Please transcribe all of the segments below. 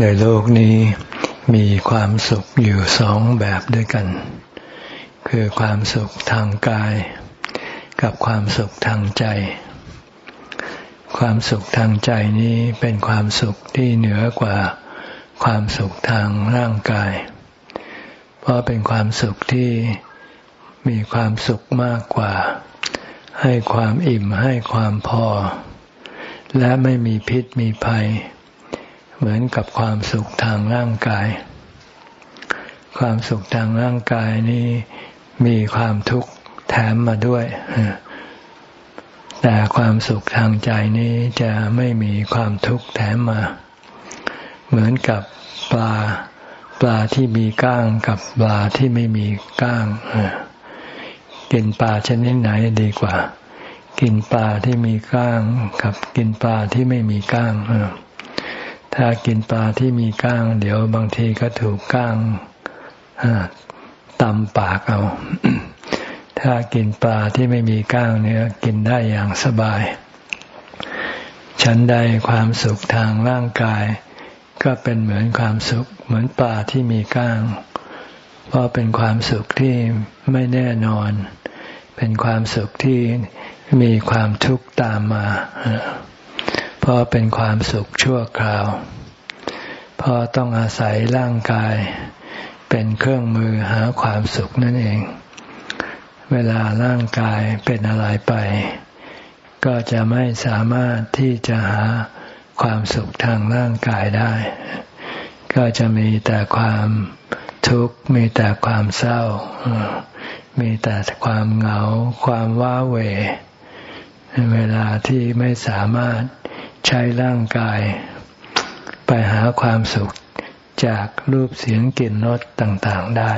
ในโลกนี้มีความสุขอยู่สองแบบด้วยกัน คือความสุขทางกาย กับความสุขทางใจ ความสุขทางใจนี้เป็นความสุขที่เหนือกว่าความสุขทางร่างกาย เพราะเป็นความสุขที่มีความสุขมากกว่า ให้ความอิ่มให้ความพอ และไม่มีพิษมีภัย เหมือนกับความสุขทางร่างกาย ความสุขทางร่างกายนี้มีความทุกข์แถมมาด้วย แต่ความสุขทางใจนี้จะไม่มีความทุกข์แถมมา เหมือนกับปลาปลาที่มีก้างกับปลาที่ไม่มีก้างกินปลาชนิดไหนดีกว่า กินปลาที่มีก้างกับกินปลาที่ไม่มีก้าง ถ้ากินปลาที่มีก้าง เดี๋ยวบางทีก็ถูกก้างตำปากเอา ถ้ากินปลาที่ไม่มีก้างเนี่ยกินได้อย่างสบายฉันใดความสุขทางร่างกาย ก็เป็นเหมือนความสุข เหมือนปลาที่มีก้าง เพราะเป็นความสุขที่ไม่แน่นอน เป็นความสุขที่มีความทุกข์ตามมาเราะเป็นความสุขชั่วคราวเพราะต้องอาศัยร่างกาย เป็นเครื่องมือหาความสุขนั่นเอง เวลาร่างกายเป็นอะไรไป ก็จะไม่สามารถที่จะหาความสุขทางร่างกายได้ ก็จะมีแต่ความทุกข์มีแต่ความเศร้า มีแต่ความเหงา ความว้าเหวเวลาที่ไม่สามารถ ใช้ร่างกาย ไปหาความสุขจากรูปเสียงกลิ่นรสต่างๆได้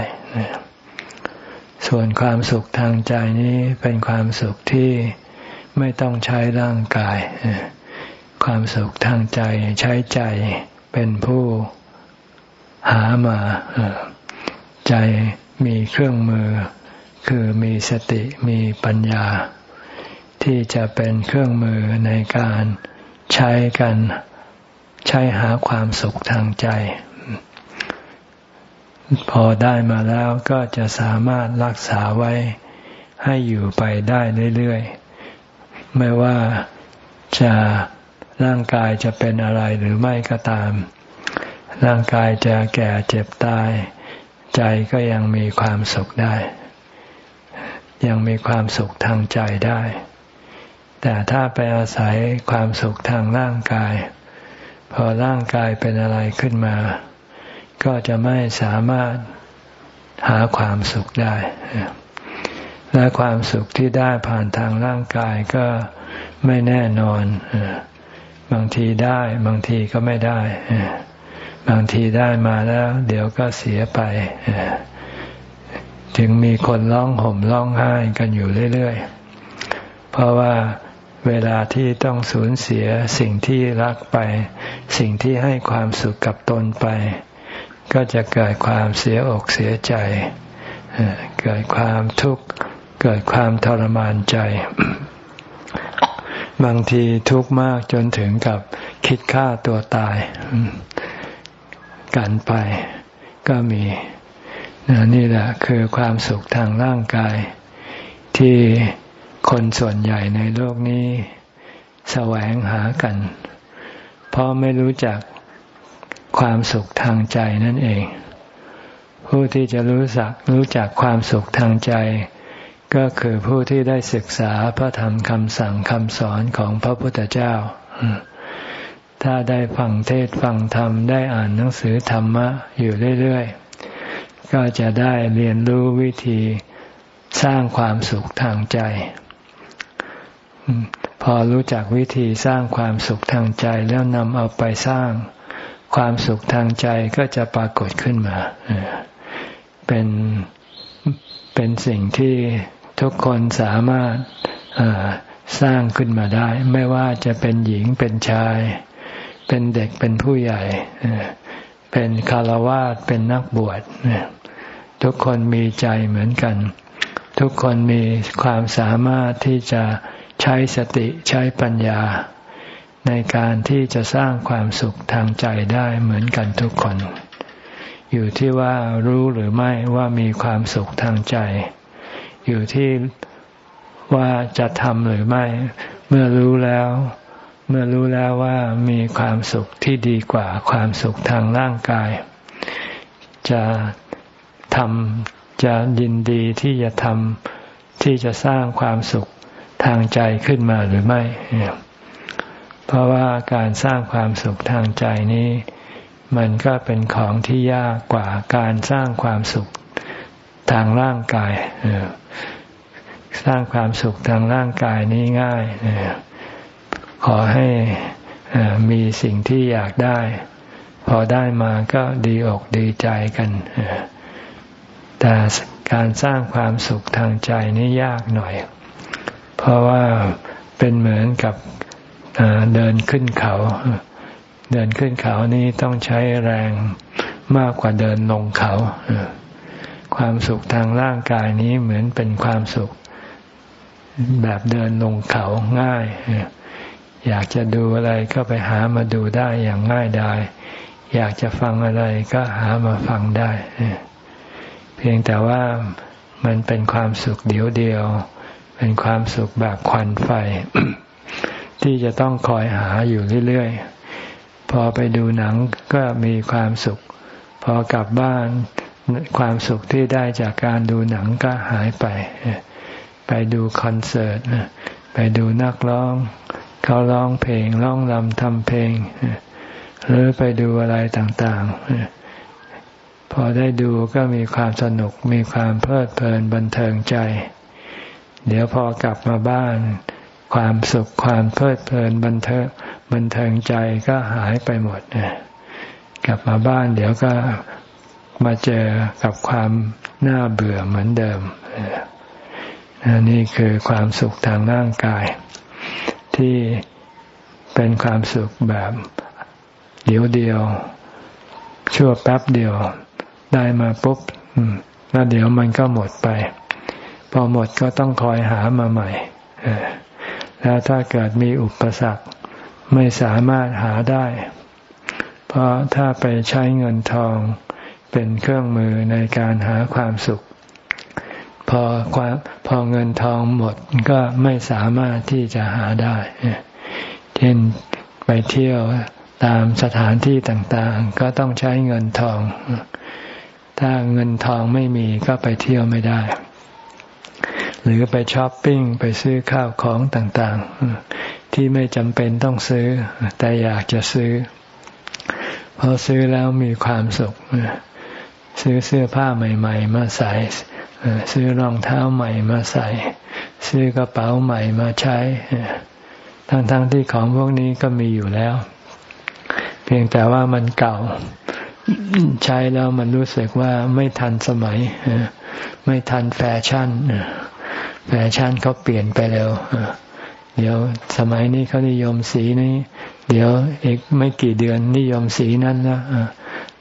ส่วนความสุขทางใจนี้เป็นความสุขที่ไม่ต้องใช้ร่างกาย ความสุขทางใจใช้ใจเป็นผู้หามา ใจมีเครื่องมือ คือมีสติมีปัญญา ที่จะเป็นเครื่องมือในการ ใช้กันใช้หาความสุขทางใจ พอได้มาแล้วก็จะสามารถรักษาไว้ให้อยู่ไปได้เรื่อยๆ ไม่ว่าจะร่างกายจะเป็นอะไรหรือไม่ก็ตาม ร่างกายจะแก่เจ็บตาย ใจก็ยังมีความสุขได้ ยังมีความสุขทางใจได้ แต่ถ้าไปอาศัยความสุขทางร่างกาย พอร่างกายเป็นอะไรขึ้นมา ก็จะไม่สามารถหาความสุขได้ และความสุขที่ได้ผ่านทางร่างกายก็ไม่แน่นอน บางทีได้ บางทีก็ไม่ได้ บางทีได้มาแล้ว เดี๋ยวก็เสียไปจึงมีคนร้องห่มร้องไห้กันอยู่เรื่อยๆ เพราะว่า เวลาที่ต้องสูญเสียสิ่งที่รักไป สิ่งที่ให้ความสุขกับตนไป ก็จะเกิดความเสียอกเสียใจ เกิดความทุกข์ เกิดความทรมานใจ บางทีทุกข์มากจนถึงกับคิดฆ่าตัวตาย กันไปก็มีนี่แหละคือความสุขทางร่างกายที่ คนส่วนใหญ่ในโลกนี้แสวงหากัน เพราะไม่รู้จักความสุขทางใจนั่นเอง ผู้ที่จะรู้สักรู้จักความสุขทางใจ ก็คือผู้ที่ได้ศึกษาพระธรรมคำสั่งคำสอนของพระพุทธเจ้า ถ้าได้ฟังเทศฟังธรรมได้อ่านหนังสือธรรมะอยู่เรื่อยๆ ก็จะได้เรียนรู้วิธีสร้างความสุขทางใจ พอรู้จักวิธีสร้างความสุขทางใจแล้วนำเอาไปสร้าง ความสุขทางใจก็จะปรากฏขึ้นมา เป็นเป็นสิ่งที่ทุกคนสามารถสร้างขึ้นมาได้ ไม่ว่าจะเป็นหญิงเป็นชาย เป็นเด็กเป็นผู้ใหญ่ เป็นคารวาสเป็นนักบวชทุกคนมีใจเหมือนกัน ทุกคนมีความสามารถที่จะ ใช้สติใช้ปัญญา ในการที่จะสร้างความสุขทางใจได้เหมือนกันทุกคน อยู่ที่ว่ารู้หรือไม่ว่ามีความสุขทางใจ อยู่ที่ว่าจะทำหรือไม่ เมื่อรู้แล้ว เมื่อรู้แล้วว่ามีความสุขที่ดีกว่าความสุขทางร่างกาย จะทำจะยินดีที่จะทำที่จะสร้างความสุข ทางใจขึ้นมาหรือไม่ เพราะว่าการสร้างความสุขทางใจนี้ มันก็เป็นของที่ยากกว่าการสร้างความสุขทางร่างกาย สร้างความสุขทางร่างกายนี้ง่าย ขอให้มีสิ่งที่อยากได้ พอได้มาก็ดีอกดีใจกัน แต่การสร้างความสุขทางใจนี่ยากหน่อย เพราะว่าเป็นเหมือนกับเดินขึ้นเขา เดินขึ้นเขานี้ต้องใช้แรงมากกว่าเดินลงเขา ความสุขทางร่างกายนี้เหมือนเป็นความสุขแบบเดินลงเขาง่าย อยากจะดูอะไรก็ไปหามาดูได้อย่างง่ายดาย อยากจะฟังอะไรก็หามาฟังได้ เพียงแต่ว่ามันเป็นความสุขเดียวเดียว เป็นความสุขแบบควันไฟ ที่จะต้องคอยหาอยู่เรื่อยๆ พอไปดูหนังก็มีความสุข พอกลับบ้านความสุขที่ได้จากการดูหนังก็หายไป ไปดูคอนเสิร์ตไปดูนักร้อง เขาร้องเพลงร้องรำทำเพลง หรือไปดูอะไรต่างๆ พอได้ดูก็มีความสนุกมีความเพลิดเพลินบันเทิงใจ เดี๋ยวพอกลับมาบ้าน ความสุขความเพลิดเพลินบันเทิงบันเทิงใจก็หายไปหมดกลับมาบ้าน เดี๋ยวก็มาเจอกับความน่าเบื่อเหมือนเดิมนี่คือความสุขทางร่างกาย ที่เป็นความสุขแบบเดียวเดียว ชั่วแป๊บเดียวได้มาปุ๊บแล้วเดี๋ยวมันก็หมดไป พอหมดก็ต้องคอยหามาใหม่ แล้วถ้าเกิดมีอุปสรรคไม่สามารถหาได้ เพราะถ้าไปใช้เงินทองเป็นเครื่องมือในการหาความสุข พอความพอเงินทองหมดก็ไม่สามารถที่จะหาได้ เช่นไปเที่ยวตามสถานที่ต่างๆ ก็ต้องใช้เงินทอง ถ้าเงินทองไม่มีก็ไปเที่ยวไม่ได้ หรือไปช้อปปิ้งไปซื้อข้าวของต่างๆ ที่ไม่จำเป็นต้องซื้อ แต่อยากจะซื้อพอซื้อแล้วมีความสุข ซื้อเสื้อผ้าใหม่ ๆ มาใส่ซื้อรองเท้าใหม่มาใส่ ซื้อกระเป๋าใหม่มาใช้ ทั้งๆทที่ของพวกนี้ก็มีอยู่แล้ว เพียงแต่ว่ามันเก่าใช้แล้วมันรู้สึกว่าไม่ทันสมัย ไม่ทันแฟชั่น แฟชั่นเขาเปลี่ยนไปเร็วเดี๋ยวสมัยนี้เขานิยมสีนี้ เดี๋ยวอีกไม่กี่เดือนนิยมสีนั้นนะ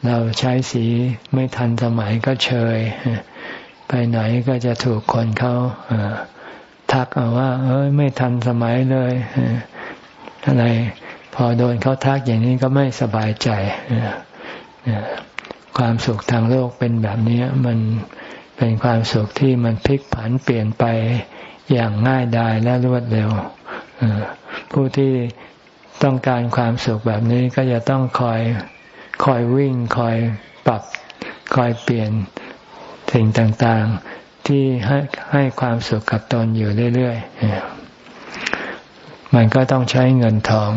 เราใช้สีไม่ทันสมัยก็เชยไปไหนก็จะถูกคนเขาทักเอาว่า เอ้ยไม่ทันสมัยเลยอะไรพอโดนเขาทักอย่างนี้ก็ไม่สบายใจความสุขทางโลกเป็นแบบนี้มัน เป็นความสุขที่มันพลิกผันเปลี่ยนไปอย่างง่ายดายและรวดเร็วผู้ที่ต้องการความสุขแบบนี้ก็จะต้องคอยคอยวิ่งคอยปรับ คอยเปลี่ยนสิ่งต่างๆ ที่ให้ให้ความสุขกับตนอยู่เรื่อยๆ มันก็ต้องใช้เงินทอง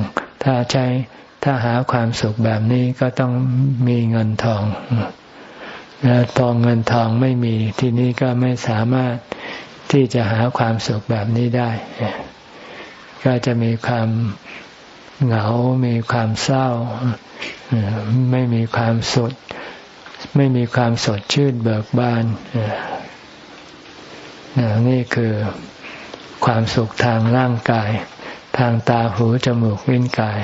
ถ้าใช้ถ้าหาความสุขแบบนี้ก็ต้องมีเงินทอง แล้วพอเงินทองไม่มี ที่นี้ก็ไม่สามารถที่จะหาความสุขแบบนี้ได้ ก็จะมีความเหงา มีความเศร้า ไม่มีความสด ไม่มีความสดชื่นเบิกบานนี่คือความสุขทางร่างกาย ทางตาหูจมูกลิ้นกาย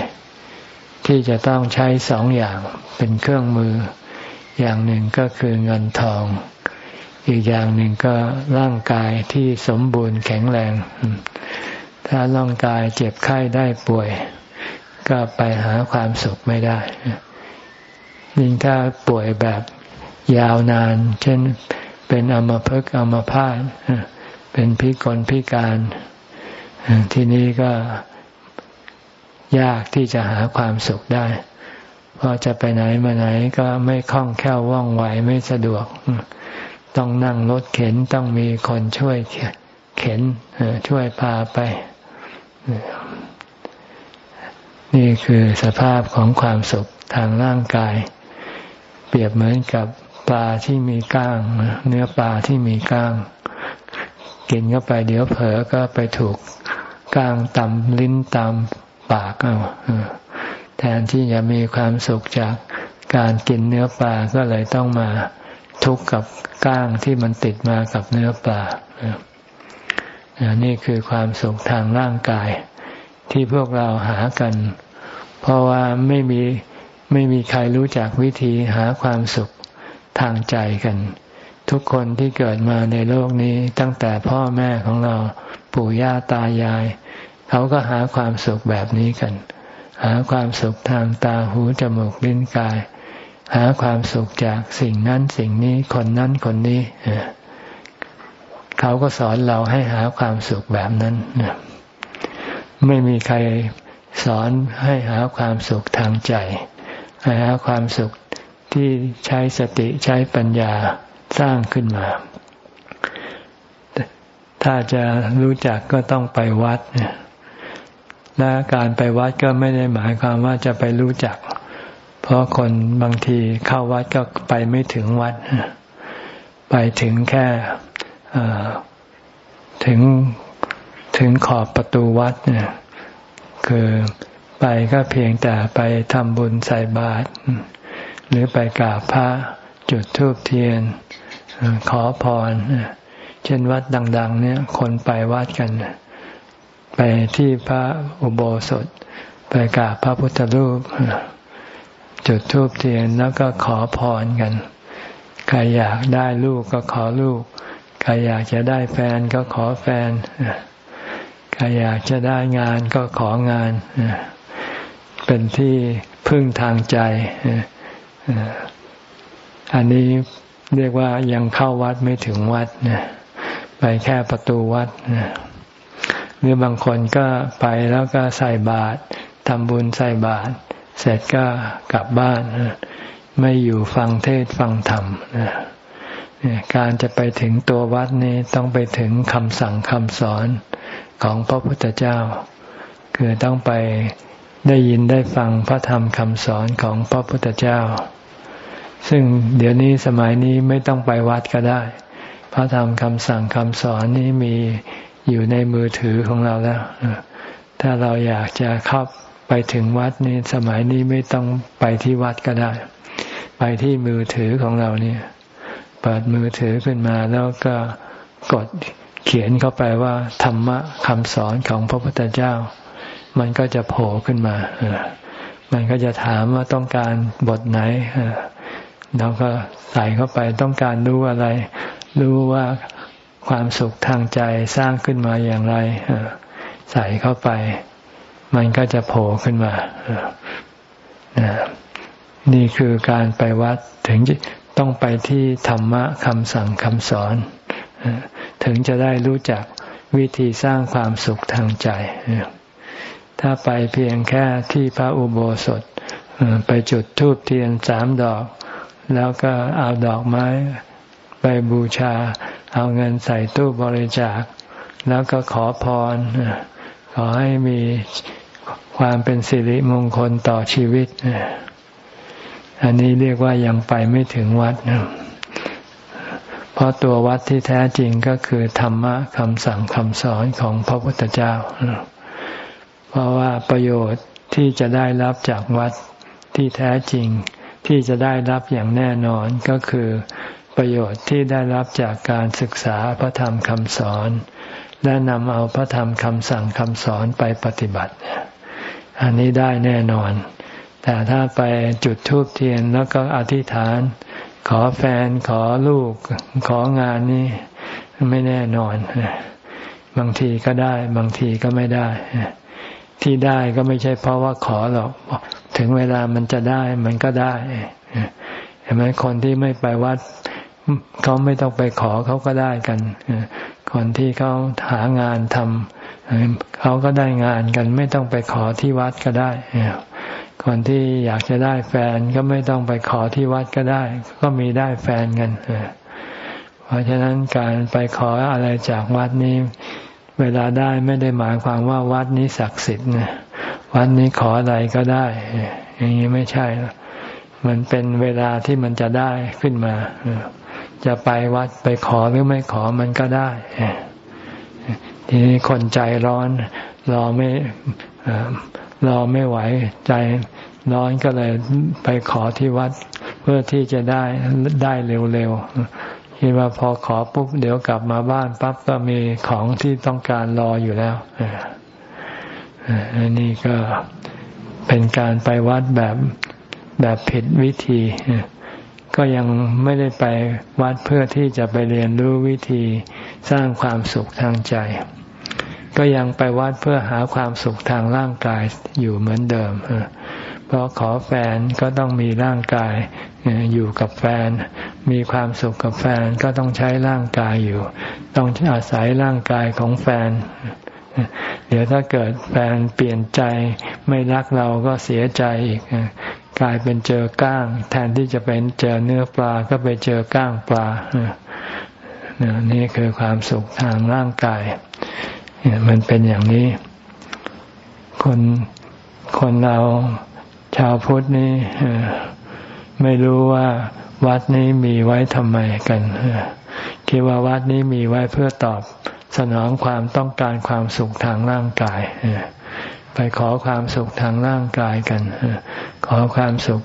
ที่จะต้องใช้สองอย่างเป็นเครื่องมือ อย่างหนึ่งก็คือเงินทอง อีกอย่างหนึ่งก็ร่างกายที่สมบูรณ์แข็งแรง ถ้าร่างกายเจ็บไข้ได้ป่วย ก็ไปหาความสุขไม่ได้ยิ่งถ้าป่วยแบบยาวนาน เช่นเป็นอมภพอมพาตเป็นพิกลพิการ ทีนี้ก็ยากที่จะหาความสุขได้ พอจะไปไหนมาไหนก็ไม่คล่องแคล่วว่องไวไม่สะดวก ต้องนั่งรถเข็นต้องมีคนช่วยเข็นช่วยพาไป นี่คือสภาพของความสุขทางร่างกาย เปรียบเหมือนกับปลาที่มีก้าง เนื้อปลาที่มีก้าง กินเข้าไปเดี๋ยวเผลอก็ไปถูกก้างตำลิ้นตำปากเอา แทนที่จะมีความสุขจากการกินเนื้อปลาก็เลยต้องมาทุกข์กับก้างที่มันติดมากับเนื้อปลานี่คือความสุขทางร่างกาย ที่พวกเราหากัน เพราะว่าไม่มีไม่มีใครรู้จักวิธีหาความสุขทางใจกัน ทุกคนที่เกิดมาในโลกนี้ตั้งแต่พ่อแม่ของเราปู่ย่าตายาย เขาก็หาความสุขแบบนี้กัน หาความสุขทางตาหูจมูกลิ้นกาย หาความสุขจากสิ่งนั้นสิ่งนี้คนนั้นคนนี้เขาก็สอนเราให้หาความสุขแบบนั้นไม่มีใครสอนให้หาความสุขทางใจให้หาความสุขที่ใช้สติใช้ปัญญาสร้างขึ้นมา ถ้าจะรู้จักก็ต้องไปวัดเนี่ย และการไปวัดก็ไม่ได้หมายความว่าจะไปรู้จัก เพราะคนบางทีเข้าวัดก็ไปไม่ถึงวัด ไปถึงแค่ถึงถึงขอบประตูวัดเนี่ยคือไปก็เพียงแต่ไปทำบุญใส่บาตรหรือไปกราบพระจุดธูปเทียน ขอพรเช่นวัดดัง ๆ เนี่ย คนไปวัดกัน ไปที่พระอุโบสถ ไปกราบพระพุทธรูป จุดธูปเทียนแล้วก็ขอพรกัน ใครอยากได้ลูกก็ขอลูก ใครอยากจะได้แฟนก็ขอแฟน ใครอยากจะได้งานก็ของาน เป็นที่พึ่งทางใจ อันนี้เรียกว่ายังเข้าวัดไม่ถึงวัดไปแค่ประตูวัด หรือบางคนก็ไปแล้วก็ใส่บาตรทำบุญใส่บาตรเสร็จก็กลับบ้านไม่อยู่ฟังเทศฟังธรรมการจะไปถึงตัววัดนี้ต้องไปถึงคำสั่งคำสอนของพระพุทธเจ้า คือต้องไปได้ยินได้ฟังพระธรรมคำสอนของพระพุทธเจ้า ซึ่งเดี๋ยวนี้สมัยนี้ไม่ต้องไปวัดก็ได้ พระธรรมคำสั่งคำสอนนี้มี อยู่ในมือถือของเราแล้ว ถ้าเราอยากจะเข้าไปถึงวัดนี่สมัยนี้ไม่ต้องไปที่วัดก็ได้ ไปที่มือถือของเราเนี่ย เปิดมือถือขึ้นมาแล้วก็กดเขียนเข้าไปว่า ธรรมะคำสอนของพระพุทธเจ้า มันก็จะโผล่ขึ้นมามันก็จะถามว่าต้องการบทไหนเราก็ใส่เข้าไปต้องการรู้อะไร รู้ว่า ความสุขทางใจสร้างขึ้นมาอย่างไรใส่เข้าไป มันก็จะโผล่ขึ้นมานี่คือการไปวัดถึงต้องไปที่ธรรมะคำสั่งคำสอน ถึงจะได้รู้จักวิธีสร้างความสุขทางใจ ถ้าไปเพียงแค่ที่พระอุโบสถไปจุดธูปเทียนสามดอก แล้วก็เอาดอกไม้ไปบูชา เอาเงินใส่ตู้บริจาค แล้วก็ขอพร ขอให้มีความเป็นสิริมงคลต่อชีวิต อันนี้เรียกว่ายังไปไม่ถึงวัดเพราะตัววัดที่แท้จริงก็คือธรรมะคำสั่งคำสอนของพระพุทธเจ้า เพราะว่าประโยชน์ที่จะได้รับจากวัดที่แท้จริง ที่จะได้รับอย่างแน่นอนก็คือ ประโยชน์ที่ได้รับจากการศึกษาพระธรรมคำสอน และนำเอาพระธรรมคำสั่งคำสอนไปปฏิบัติ อันนี้ได้แน่นอน แต่ถ้าไปจุดทูบเทียนแล้วก็อธิษฐาน ขอแฟนขอลูก ของานนี่ไม่แน่นอน บางทีก็ได้ บางทีก็ไม่ได้ ที่ได้ก็ไม่ใช่เพราะว่าขอหรอก ถึงเวลามันจะได้มันก็ได้เห็นไหมคนที่ไม่ไปวัด เขาไม่ต้องไปขอเขาก็ได้กันคนที่เขาหางานทำเขาก็ได้งานกัน ไม่ต้องไปขอที่วัดก็ได้คนที่อยากจะได้แฟนก็ไม่ต้องไปขอที่วัดก็ได้ ก็มีได้แฟนกันเพราะฉะนั้นการไปขออะไรจากวัดนี้ เวลาได้ไม่ได้หมายความว่าวัดนี้ศักดิ์สิทธิ์นะวัดนี้ขออะไรก็ได้ อย่างนี้ไม่ใช่ มันเป็นเวลาที่มันจะได้ขึ้นมา จะไปวัดไปขอหรือไม่ขอมันก็ได้ทีนี้คนใจร้อน รอไม่รอไม่ไหวใจร้อนก็เลยไปขอที่วัด เพื่อที่จะได้ได้เร็วๆคิดว่าพอขอปุ๊บเดี๋ยวกลับมาบ้านปั๊บก็มีของที่ต้องการรออยู่แล้วอันนี้ก็เป็นการไปวัดแบบแบบผิดวิธี ก็ยังไม่ได้ไปวัดเพื่อที่จะไปเรียนรู้วิธีสร้างความสุขทางใจ ก็ยังไปวัดเพื่อหาความสุขทางร่างกายอยู่เหมือนเดิมเพราะขอแฟนก็ต้องมีร่างกายอยู่กับแฟน มีความสุขกับแฟนก็ต้องใช้ร่างกายอยู่ ต้องอาศัยร่างกายของแฟน เดี๋ยวถ้าเกิดแฟนเปลี่ยนใจไม่รักเราก็เสียใจอีก กลายเป็นเจอก้าง แทนที่จะเป็นเจอเนื้อปลาก็ไปเจอก้างปลานี่คือความสุขทางร่างกายมันเป็นอย่างนี้ คนคนเราชาวพุทธนี่ไม่รู้ว่าวัดนี้มีไว้ทำไมกันคิดว่าวัดนี้มีไว้เพื่อตอบสนองความต้องการความสุขทางร่างกาย ไปขอความสุขทางร่างกายกัน ขอความสุข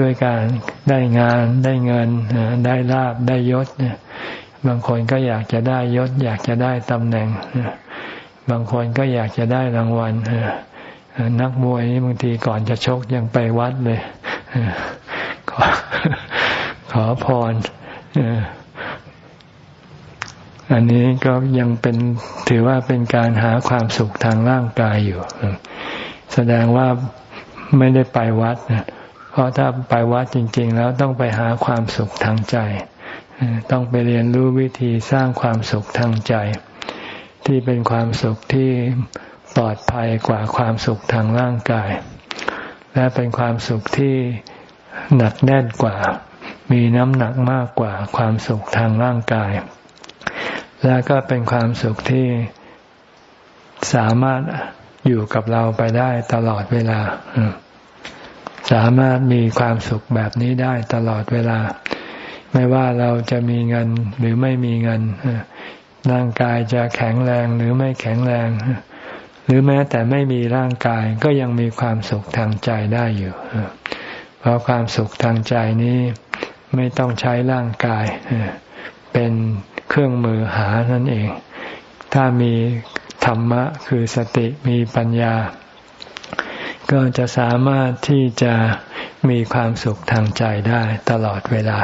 ด้วยการได้งานได้เงินได้ลาบได้ยศบางคนก็อยากจะได้ยศ อยากจะได้ตำแหน่งบางคนก็อยากจะได้รางวัลนักมวยนี่บางทีก่อนจะชกยังไปวัดเลยขอขอพร อันนี้ก็ยังเป็นถือว่าเป็นการหาความสุขทางร่างกายอยู่ แสดงว่าไม่ได้ไปวัดเพราะถ้าไปวัดจริง ๆ แล้วต้องไปหาความสุขทางใจ ต้องไปเรียนรู้วิธีสร้างความสุขทางใจ ที่เป็นความสุขที่ปลอดภัยกว่าความสุขทางร่างกาย และเป็นความสุขที่หนักแน่นกว่า มีน้ำหนักมากกว่าความสุขทางร่างกาย และก็เป็นความสุขที่สามารถอยู่กับเราไปได้ตลอดเวลา สามารถมีความสุขแบบนี้ได้ตลอดเวลา ไม่ว่าเราจะมีเงินหรือไม่มีเงินร่างกายจะแข็งแรงหรือไม่แข็งแรง หรือแม้แต่ไม่มีร่างกายก็ยังมีความสุขทางใจได้อยู่เพราะความสุขทางใจนี้ไม่ต้องใช้ร่างกายเป็น เครื่องมือหานั่นเอง ถ้ามีธรรมะคือสติมีปัญญา ก็จะสามารถที่จะมีความสุขทางใจได้ตลอดเวลา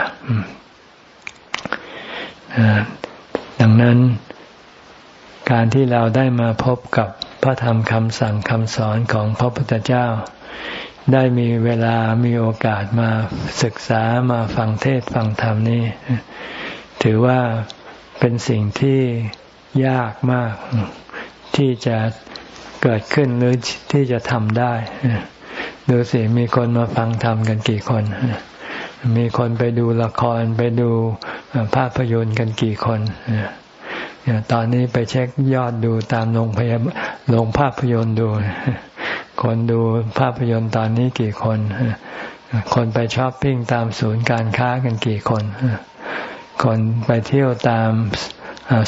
ดังนั้น การที่เราได้มาพบกับพระธรรมคำสั่งคำสอนของพระพุทธเจ้า ได้มีเวลามีโอกาสมาศึกษามาฟังเทศฟังธรรมนี้ถือว่า เป็นสิ่งที่ยากมากที่จะเกิดขึ้นหรือที่จะทำได้ดูสิมีคนมาฟังธรรมกันกี่คน มีคนไปดูละครไปดูภาพยนตร์กันกี่คนตอนนี้ไปเช็คยอดดูตามโรงพยาบาลโรงภาพยนตร์ดู คนดูภาพยนตร์ตอนนี้กี่คน คนไปช้อปปิ้งตามศูนย์การค้ากันกี่คน คนไปเที่ยวตาม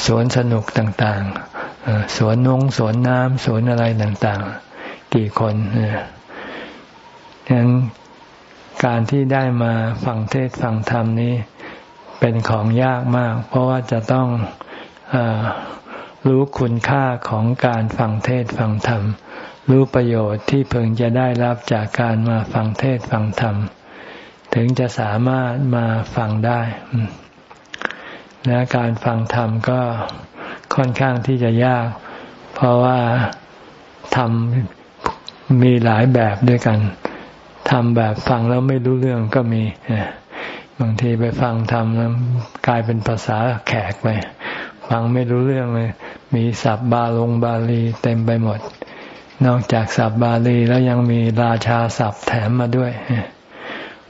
สวนสนุกต่างๆ สวนนงสวนน้ำสวนอะไรต่างๆ กี่คนฉะนั้นการที่ได้มาฟังเทศฟังธรรมนี้ เป็นของยากมาก เพราะว่าจะต้องอรู้คุณค่าของการฟังเทศฟังธรรม รู้ประโยชน์ที่เพึงจะได้รับจากการมาฟังเทศฟังธรรม ถึงจะสามารถมาฟังได้ และการฟังธรรมก็ค่อนข้างที่จะยาก เพราะว่าธรรมมีหลายแบบด้วยกันทำแบบฟังแล้วไม่รู้เรื่องก็มี บางทีไปฟังทำแล้วกลายเป็นภาษาแขกไป ฟังไม่รู้เรื่องเลย มีศัพท์บาลงบาลีเต็มไปหมด นอกจากศัพท์บาลีแล้วยังมีราชาศัพท์แถมมาด้วย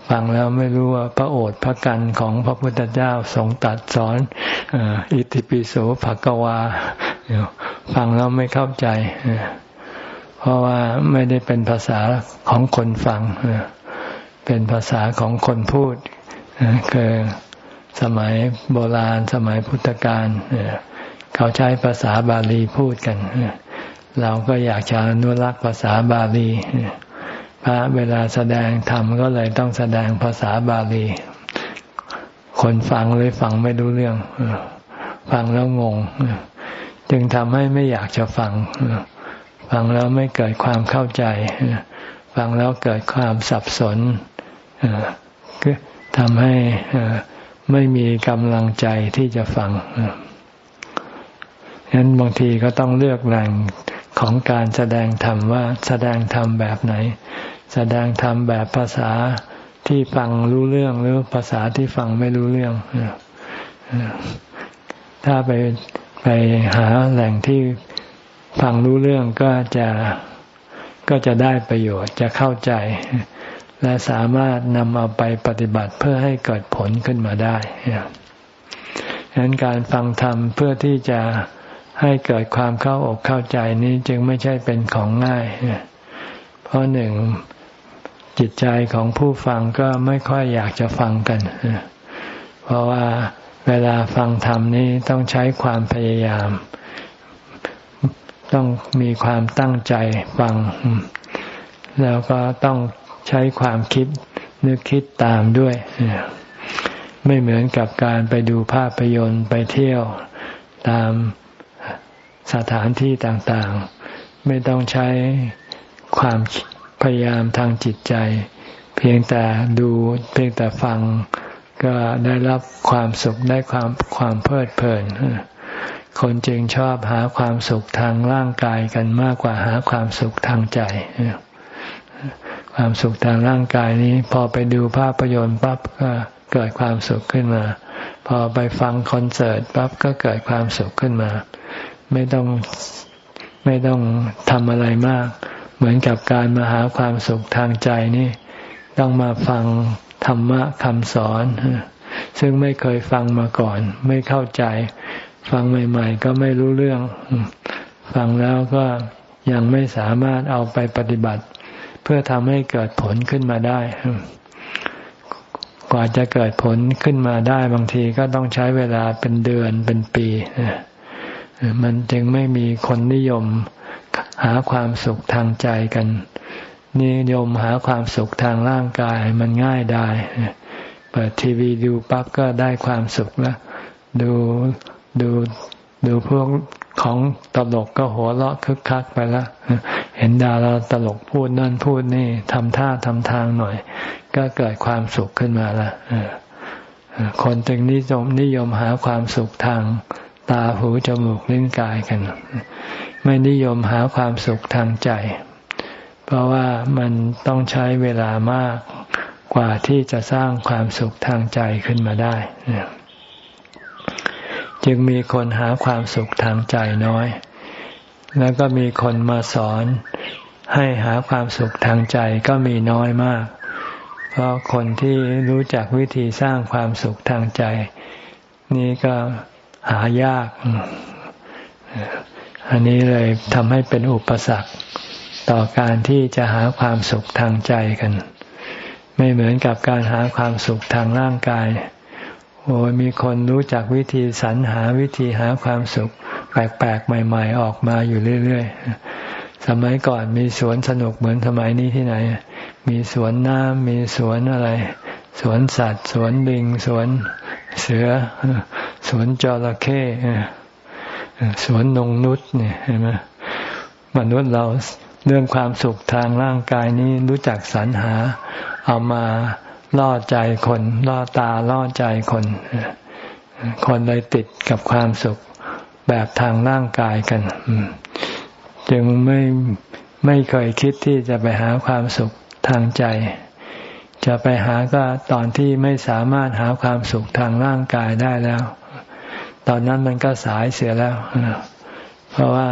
ฟังแล้วไม่รู้ว่าพระโอษฐ์พระกันของพระพุทธเจ้าทรงตัดสอนอิติปิโสภกวาฟังแล้วไม่เข้าใจ เพราะว่าไม่ได้เป็นภาษาของคนฟัง เป็นภาษาของคนพูดคือสมัยโบราณ สมัยพุทธกาลเขาใช้ภาษาบาลีพูดกัน เราก็อยากจะอนุรักษ์ภาษาบาลี พระเวลาแสดงธรรมก็เลยต้องแสดงภาษาบาลี คนฟังเลยฟังไม่รู้เรื่อง ฟังแล้วงง จึงทำให้ไม่อยากจะฟัง ฟังแล้วไม่เกิดความเข้าใจ ฟังแล้วเกิดความสับสนทำให้ไม่มีกำลังใจที่จะฟังฉะนั้นบางทีก็ต้องเลือกแหล่งของการแสดงธรรมว่าแสดงธรรมแบบไหน แสดงธรรมแบบภาษาที่ฟังรู้เรื่องหรือภาษาที่ฟังไม่รู้เรื่อง ถ้าไปไปหาแหล่งที่ฟังรู้เรื่องก็จะก็จะได้ประโยชน์จะเข้าใจ และสามารถนำเอาไปปฏิบัติเพื่อให้เกิดผลขึ้นมาได้ฉะนั้นการฟังธรรมเพื่อที่จะให้เกิดความเข้าอกเข้าใจนี้จึงไม่ใช่เป็นของง่าย เพราะหนึ่ง จิตใจของผู้ฟังก็ไม่ค่อยอยากจะฟังกัน เพราะว่าเวลาฟังธรรมนี้ต้องใช้ความพยายาม ต้องมีความตั้งใจฟัง แล้วก็ต้องใช้ความคิดนึกคิดตามด้วย ไม่เหมือนกับการไปดูภาพยนตร์ไปเที่ยวตามสถานที่ต่างๆ ไม่ต้องใช้ความ พยายามทางจิตใจ เพียงแต่ดูเพียงแต่ฟังก็ได้รับความสุขได้ความความเพลิดเพลิน คนจึงชอบหาความสุขทางร่างกายกันมากกว่าหาความสุขทางใจ ความสุขทางร่างกายนี้ พอไปดูภาพยนตร์ปั๊บก็เกิดความสุขขึ้นมา พอไปฟังคอนเสิร์ตปั๊บก็เกิดความสุขขึ้นมา ไม่ต้องไม่ต้องทำอะไรมาก เหมือนกับการมาหาความสุขทางใจนี่ ต้องมาฟังธรรมะคำสอน ซึ่งไม่เคยฟังมาก่อน ไม่เข้าใจ ฟังใหม่ ๆ ก็ไม่รู้เรื่อง ฟังแล้วก็ยังไม่สามารถเอาไปปฏิบัติ เพื่อทำให้เกิดผลขึ้นมาได้ กว่าจะเกิดผลขึ้นมาได้บางทีก็ต้องใช้เวลาเป็นเดือนเป็นปี มันจึงไม่มีคนนิยม หาความสุขทางใจกันนิยมหาความสุขทางร่างกายมันง่ายได้ เปิดทีวีดูปั๊บก็ได้ความสุขแล้วดูดูดูพวกของตลกก็หัวเราะคึกคักไปแล้วเห็นดาราตลกพูดนั่นพูดนี่ทำท่าทำทางหน่อย ก็เกิดความสุขขึ้นมาละคนจึงนิยมนิยมหาความสุขทางตาหูจมูกลิ้นกายกัน ไม่นิยมหาความสุขทางใจ เพราะว่ามันต้องใช้เวลามากกว่าที่จะสร้างความสุขทางใจขึ้นมาได้ จึงมีคนหาความสุขทางใจน้อย แล้วก็มีคนมาสอนให้หาความสุขทางใจก็มีน้อยมาก เพราะคนที่รู้จักวิธีสร้างความสุขทางใจ นี่ก็หายาก อันนี้เลยทำให้เป็นอุปสรรค ต่อการที่จะหาความสุขทางใจกัน ไม่เหมือนกับการหาความสุขทางร่างกาย โอ้ยมีคนรู้จักวิธีสรรหาวิธีหาความสุข แปลกๆ ใหม่ ๆ ออกมาอยู่เรื่อยๆ สมัยก่อนมีสวนสนุกเหมือนสมัยนี้ที่ไหน มีสวนน้ำมีสวนอะไร สวนสัตว์ สวนบิง สวนเสือ สวนจระเข้ สวนนงนุษเนี่ยเห็นไหมมนุษย์เราเรื่องความสุขทางร่างกายนี้รู้จักสรรหา เอามาล่อใจคนล่อตาล่อใจคน คนเลยติดกับความสุขแบบทางร่างกายกันจึงไม่ไม่เคยคิดที่จะไปหาความสุขทางใจ จะไปหาก็ตอนที่ไม่สามารถหาความสุขทางร่างกายได้แล้ว ตอนนั้นมันก็สายเสียแล้ว เพราะว่า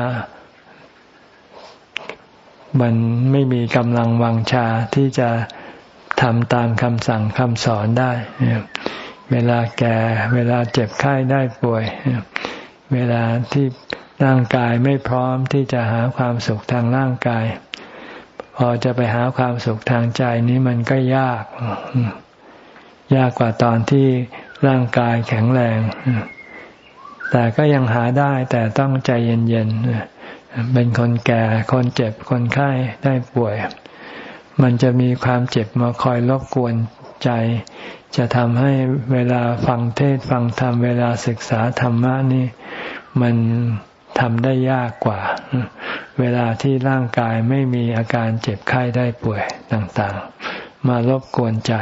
มันไม่มีกำลังวังชาที่จะทำตามคำสั่งคำสอนได้ เวลาแก่ เวลาเจ็บไข้ได้ป่วย เวลาที่ร่างกายไม่พร้อมที่จะหาความสุขทางร่างกาย พอจะไปหาความสุขทางใจนี้มันก็ยาก ยากกว่าตอนที่ร่างกายแข็งแรง แต่ก็ยังหาได้แต่ต้องใจเย็นๆเป็นคนแก่คนเจ็บคนไข้ได้ป่วย มันจะมีความเจ็บมาคอยรบกวนใจ จะทำให้เวลาฟังเทศฟังธรรมเวลาศึกษาธรรมะนี่มันทำได้ยากกว่า เวลาที่ร่างกายไม่มีอาการเจ็บไข้ได้ป่วยต่างๆ มารบกวนใจ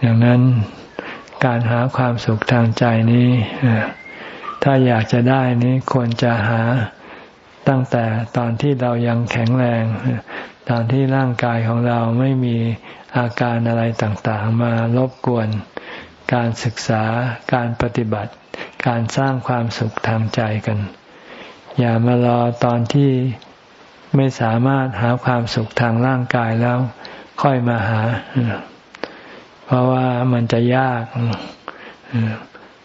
อย่างนั้น การหาความสุขทางใจนี้ถ้าอยากจะได้นี้ควรจะหาตั้งแต่ตอนที่เรายังแข็งแรง ตอนที่ร่างกายของเราไม่มีอาการอะไรต่างๆ มารบกวน การศึกษาการปฏิบัติ การสร้างความสุขทางใจกัน อย่ามารอตอนที่ไม่สามารถหาความสุขทางร่างกายแล้ว ค่อยมาหา เพราะว่ามันจะยาก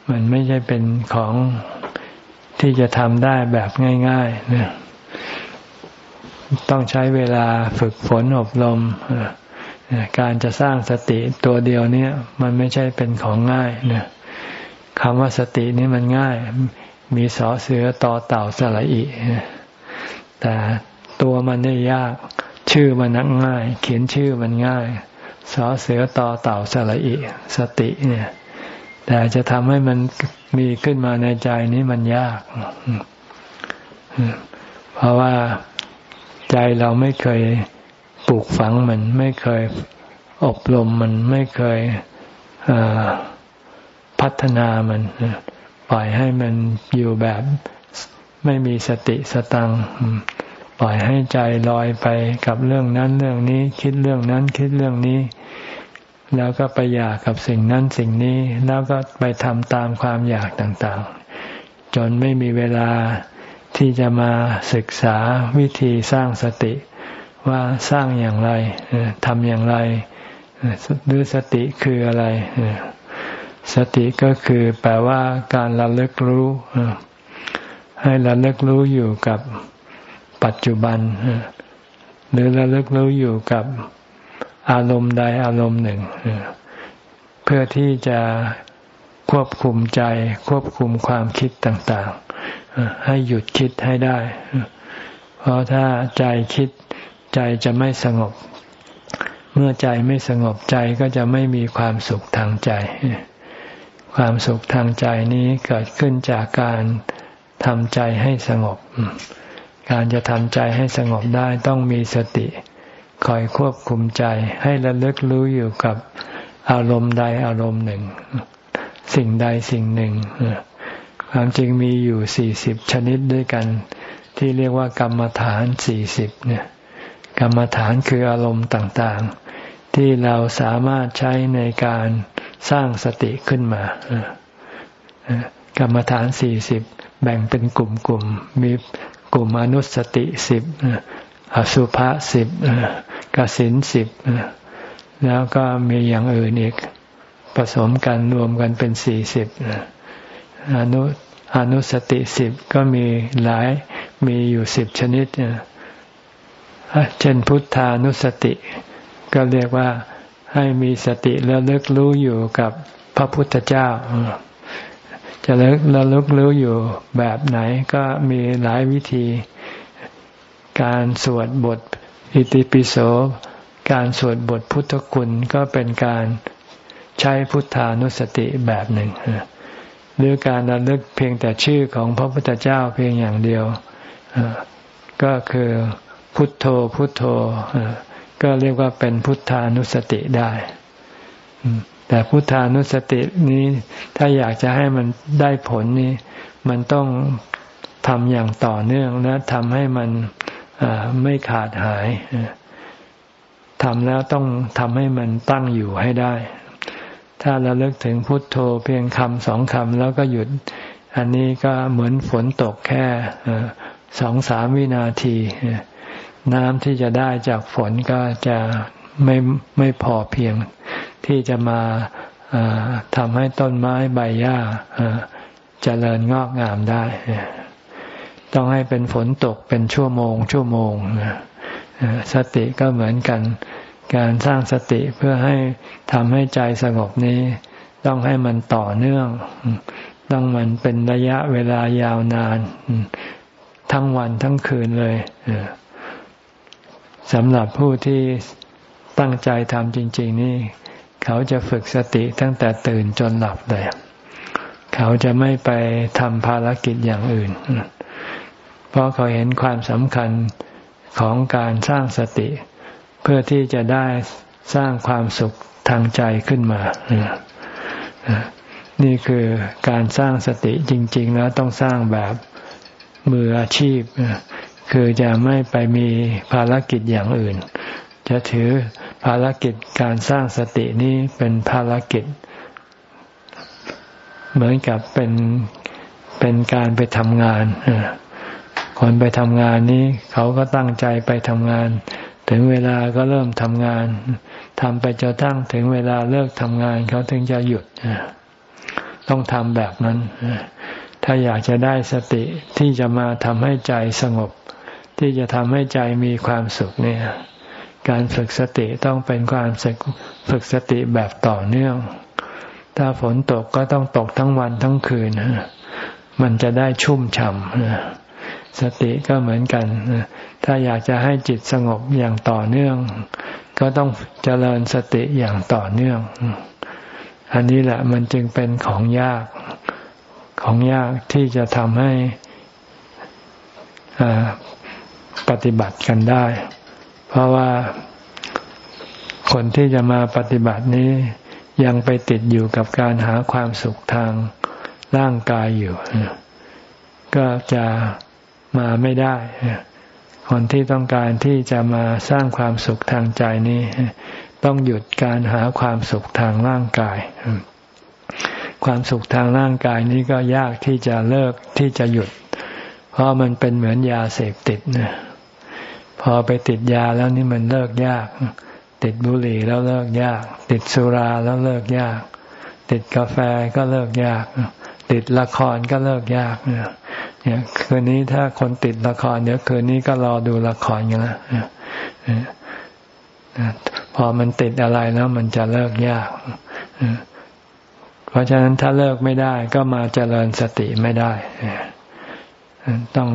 มันไม่ใช่เป็นของที่จะทำได้แบบง่ายๆต้องใช้เวลาฝึกฝนอบรมการจะสร้างสติตัวเดียวเนี่ย มันไม่ใช่เป็นของง่ายนคำว่าสตินี่มันง่าย มีสอเสือต่อเต่าสระอิแต่ตัวมันนี่ยาก ชื่อมันนักง่าย เขียนชื่อมันง่าย สอเสือต่อเต่าสระอิสติเนี่ย แต่จะทำให้มันมีขึ้นมาในใจนี้มันยาก เพราะว่าใจเราไม่เคยปลูกฝังมัน ไม่เคยอบรมมันไม่เคยพัฒนามัน ปล่อยให้มันอยู่แบบไม่มีสติสตัง ปล่อยให้ใจลอยไปกับเรื่องนั้นเรื่องนี้ คิดเรื่องนั้นคิดเรื่องนี้ แล้วก็ไปอยากกับสิ่งนั้นสิ่งนี้ แล้วก็ไปทำตามความอยากต่างๆ จนไม่มีเวลาที่จะมาศึกษาวิธีสร้างสติว่าสร้างอย่างไรทำอย่างไรหรือสติคืออะไร สติก็คือแปลว่าการระลึกรู้ ให้ระลึกรู้อยู่กับ ปัจจุบัน หรือระลึกรู้อยู่กับอารมณ์ใดอารมณ์หนึ่ง เพื่อที่จะควบคุมใจ ควบคุมความคิดต่างๆ ให้หยุดคิดให้ได้ เพราะถ้าใจคิดใจจะไม่สงบ เมื่อใจไม่สงบใจก็จะไม่มีความสุขทางใจ ความสุขทางใจนี้เกิดขึ้นจากการทำใจให้สงบ การจะทำใจให้สงบได้ต้องมีสติ คอยควบคุมใจให้ระลึกรู้อยู่กับอารมณ์ใดอารมณ์หนึ่ง สิ่งใดสิ่งหนึ่ง ความจริงมีอยู่สี่สิบชนิดด้วยกัน ที่เรียกว่ากรรมฐานสี่สิบเนี่ยกรรมฐานคืออารมณ์ต่างๆ ที่เราสามารถใช้ในการสร้างสติขึ้นมากรรมฐานสี่สิบแบ่งเป็นกลุ่มๆมี กลุ่มอนุสติสิบอสุภะสิบกสินสิบแล้วก็มีอย่างอื่นอีกผสมกันรวมกันเป็นสี่สิบอนุอนุสติสิบก็มีหลายมีอยู่สิบชนิดเช่นพุทธานุสติ ก็เรียกว่าให้มีสติระลึกรู้อยู่กับพระพุทธเจ้า จะระลึกระลึกรู้อยู่แบบไหนก็มีหลายวิธี การสวดบทอิติปิโส การสวดบทพุทธคุณก็เป็นการใช้พุทธานุสติแบบหนึ่ง หรือการระลึกเพียงแต่ชื่อของพระพุทธเจ้าเพียงอย่างเดียว ก็คือพุทโธพุทโธ ก็เรียกว่าเป็นพุทธานุสติได้ แต่พุทธานุสตินี้ ถ้าอยากจะให้มันได้ผลนี้ มันต้องทำอย่างต่อเนื่องและทำให้มันไม่ขาดหายทำแล้วต้องทำให้มันตั้งอยู่ให้ได้ ถ้าเราเลิกถึงพุทโธเพียงคำสองคำแล้วก็หยุด อันนี้ก็เหมือนฝนตกแค่สองสามวินาที น้ำที่จะได้จากฝนก็จะ ไม่ไม่พอเพียง ที่จะมาทำให้ต้นไม้ใบหญ้าเจริญงอกงามได้ ต้องให้เป็นฝนตกเป็นชั่วโมง ชั่วโมงสติก็เหมือนกัน การสร้างสติเพื่อให้ทำให้ใจสงบนี้ ต้องให้มันต่อเนื่อง ต้องมันเป็นระยะเวลายาวนาน ทั้งวันทั้งคืนเลยสำหรับผู้ที่ ตั้งใจทำจริง ๆ นี่ เขาจะฝึกสติตั้งแต่ตื่นจนหลับเลย เขาจะไม่ไปทำภารกิจอย่างอื่น เพราะเขาเห็นความสำคัญของการสร้างสติ เพื่อที่จะได้สร้างความสุขทางใจขึ้นมา นี่คือการสร้างสติจริง ๆ แล้วต้องสร้างแบบมืออาชีพ คือจะไม่ไปมีภารกิจอย่างอื่น จะถือภารกิจการสร้างสตินี้เป็นภารกิจ เหมือนกับเป็นเป็นการไปทำงานคนไปทำงานนี้ เขาก็ตั้งใจไปทำงาน ถึงเวลาก็เริ่มทำงานทำไปจนตั้งถึงเวลาเลิกทำงาน เขาถึงจะหยุดต้องทำแบบนั้นถ้าอยากจะได้สติที่จะมาทำให้ใจสงบ ที่จะทำให้ใจมีความสุขเนี่ย การฝึกสติต้องเป็นความฝึกสติแบบต่อเนื่อง ถ้าฝนตกก็ต้องตกทั้งวันทั้งคืน มันจะได้ชุ่มฉ่ำสติก็เหมือนกัน ถ้าอยากจะให้จิตสงบอย่างต่อเนื่อง ก็ต้องเจริญสติอย่างต่อเนื่อง อันนี้แหละมันจึงเป็นของยาก ของยากที่จะทำให้ปฏิบัติกันได้ เพราะว่าคนที่จะมาปฏิบัตินี้ยังไปติดอยู่กับการหาความสุขทางร่างกายอยู่ ก็จะมาไม่ได้ คนที่ต้องการที่จะมาสร้างความสุขทางใจนี้ ต้องหยุดการหาความสุขทางร่างกาย ความสุขทางร่างกายนี้ก็ยากที่จะเลิกที่จะหยุด เพราะมันเป็นเหมือนยาเสพติดนะ พอไปติดยาแล้วนี่มันเลิกยาก ติดบุหรี่แล้วเลิกยาก ติดสุราแล้วเลิกยาก ติดกาแฟก็เลิกยาก ติดละครก็เลิกยากเนี่ยคืนนี้ถ้าคนติดละครเดี๋ยวคืนนี้ก็รอดูละครกันละพอมันติดอะไรแล้วมันจะเลิกยากเพราะฉะนั้นถ้าเลิกไม่ได้ก็มาเจริญสติไม่ได้ต้อง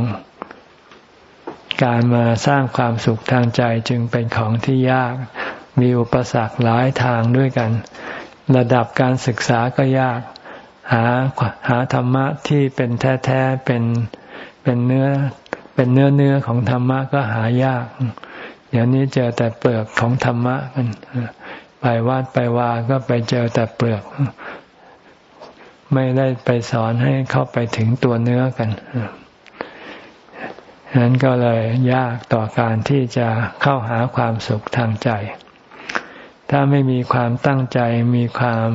การมาสร้างความสุขทางใจจึงเป็นของที่ยาก มีอุปสรรคหลายทางด้วยกัน ระดับการศึกษาก็ยาก หาหาธรรมะที่เป็นแท้ๆเป็นเป็นเนื้อเป็นเนื้อเนื้อของธรรมะก็หายาก เดี๋ยวนี้เจอแต่เปลือกของธรรมะกันไปวาดไปวาก็ไปเจอแต่เปลือก ไม่ได้ไปสอนให้เข้าไปถึงตัวเนื้อกัน นั้นก็เลยยากต่อการที่จะเข้าหาความสุขทางใจ ถ้าไม่มีความตั้งใจมีความ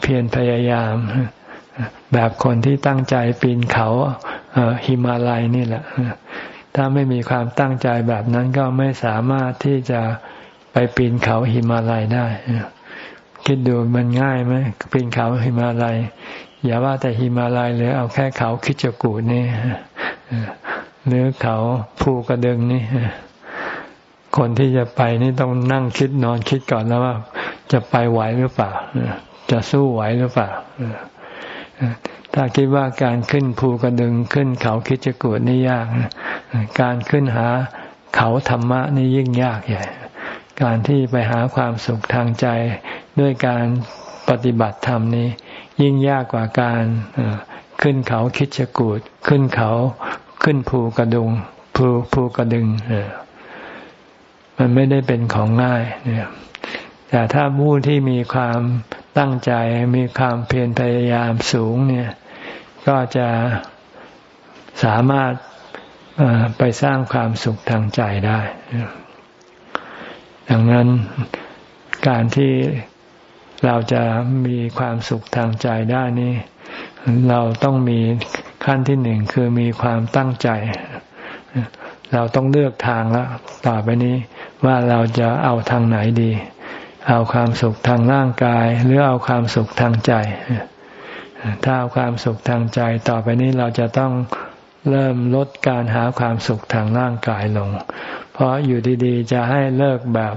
เพียรพยายาม แบบคนที่ตั้งใจปีนเขาหิมาลัยนี่แหละ ถ้าไม่มีความตั้งใจแบบนั้นก็ไม่สามารถที่จะไปปีนเขาหิมาลัยได้ คิดดูมันง่ายไหมปีนเขาหิมาลัยอย่าว่าแต่หิมาลัยเลยเอาแค่เขาคิจกูนี่ หรือเขาภูกระดึงนี่คนที่จะไปนี่ต้องนั่งคิดนอนคิดก่อนแล้วว่า จะไปไหวหรือเปล่าจะสู้ไหวหรือเปล่าถ้าคิดว่าการขึ้นภูกระดึงขึ้นเขาคิดจะกูดนี่ยากการขึ้นหาเขาธรรมะนี่ยิ่งยากใหญ่ การที่ไปหาความสุขทางใจด้วยการปฏิบัติธรรมนี้ ยิ่งยากกว่าการขึ้นเขาคิดจะกูดขึ้นเขา ขึ้นภูกระดุงภูภูกระดึงมันไม่ได้เป็นของง่ายเนี่ยแต่ถ้าผู้ที่มีความตั้งใจมีความเพียรพยายามสูงเนี่ย ก็จะสามารถไปสร้างความสุขทางใจได้ ดังนั้นการที่เราจะมีความสุขทางใจได้นี้เราต้องมี ขั้นที่หนึ่งคือมีความตั้งใจ เราต้องเลือกทางแล้วต่อไปนี้ว่าเราจะเอาทางไหนดี เอาความสุขทางร่างกาย หรือเอาความสุขทางใจ ถ้าเอาความสุขทางใจ ต่อไปนี้เราจะต้องเริ่มลดการหาความสุขทางร่างกายลง เพราะอยู่ดีๆ จะให้เลิกแบบ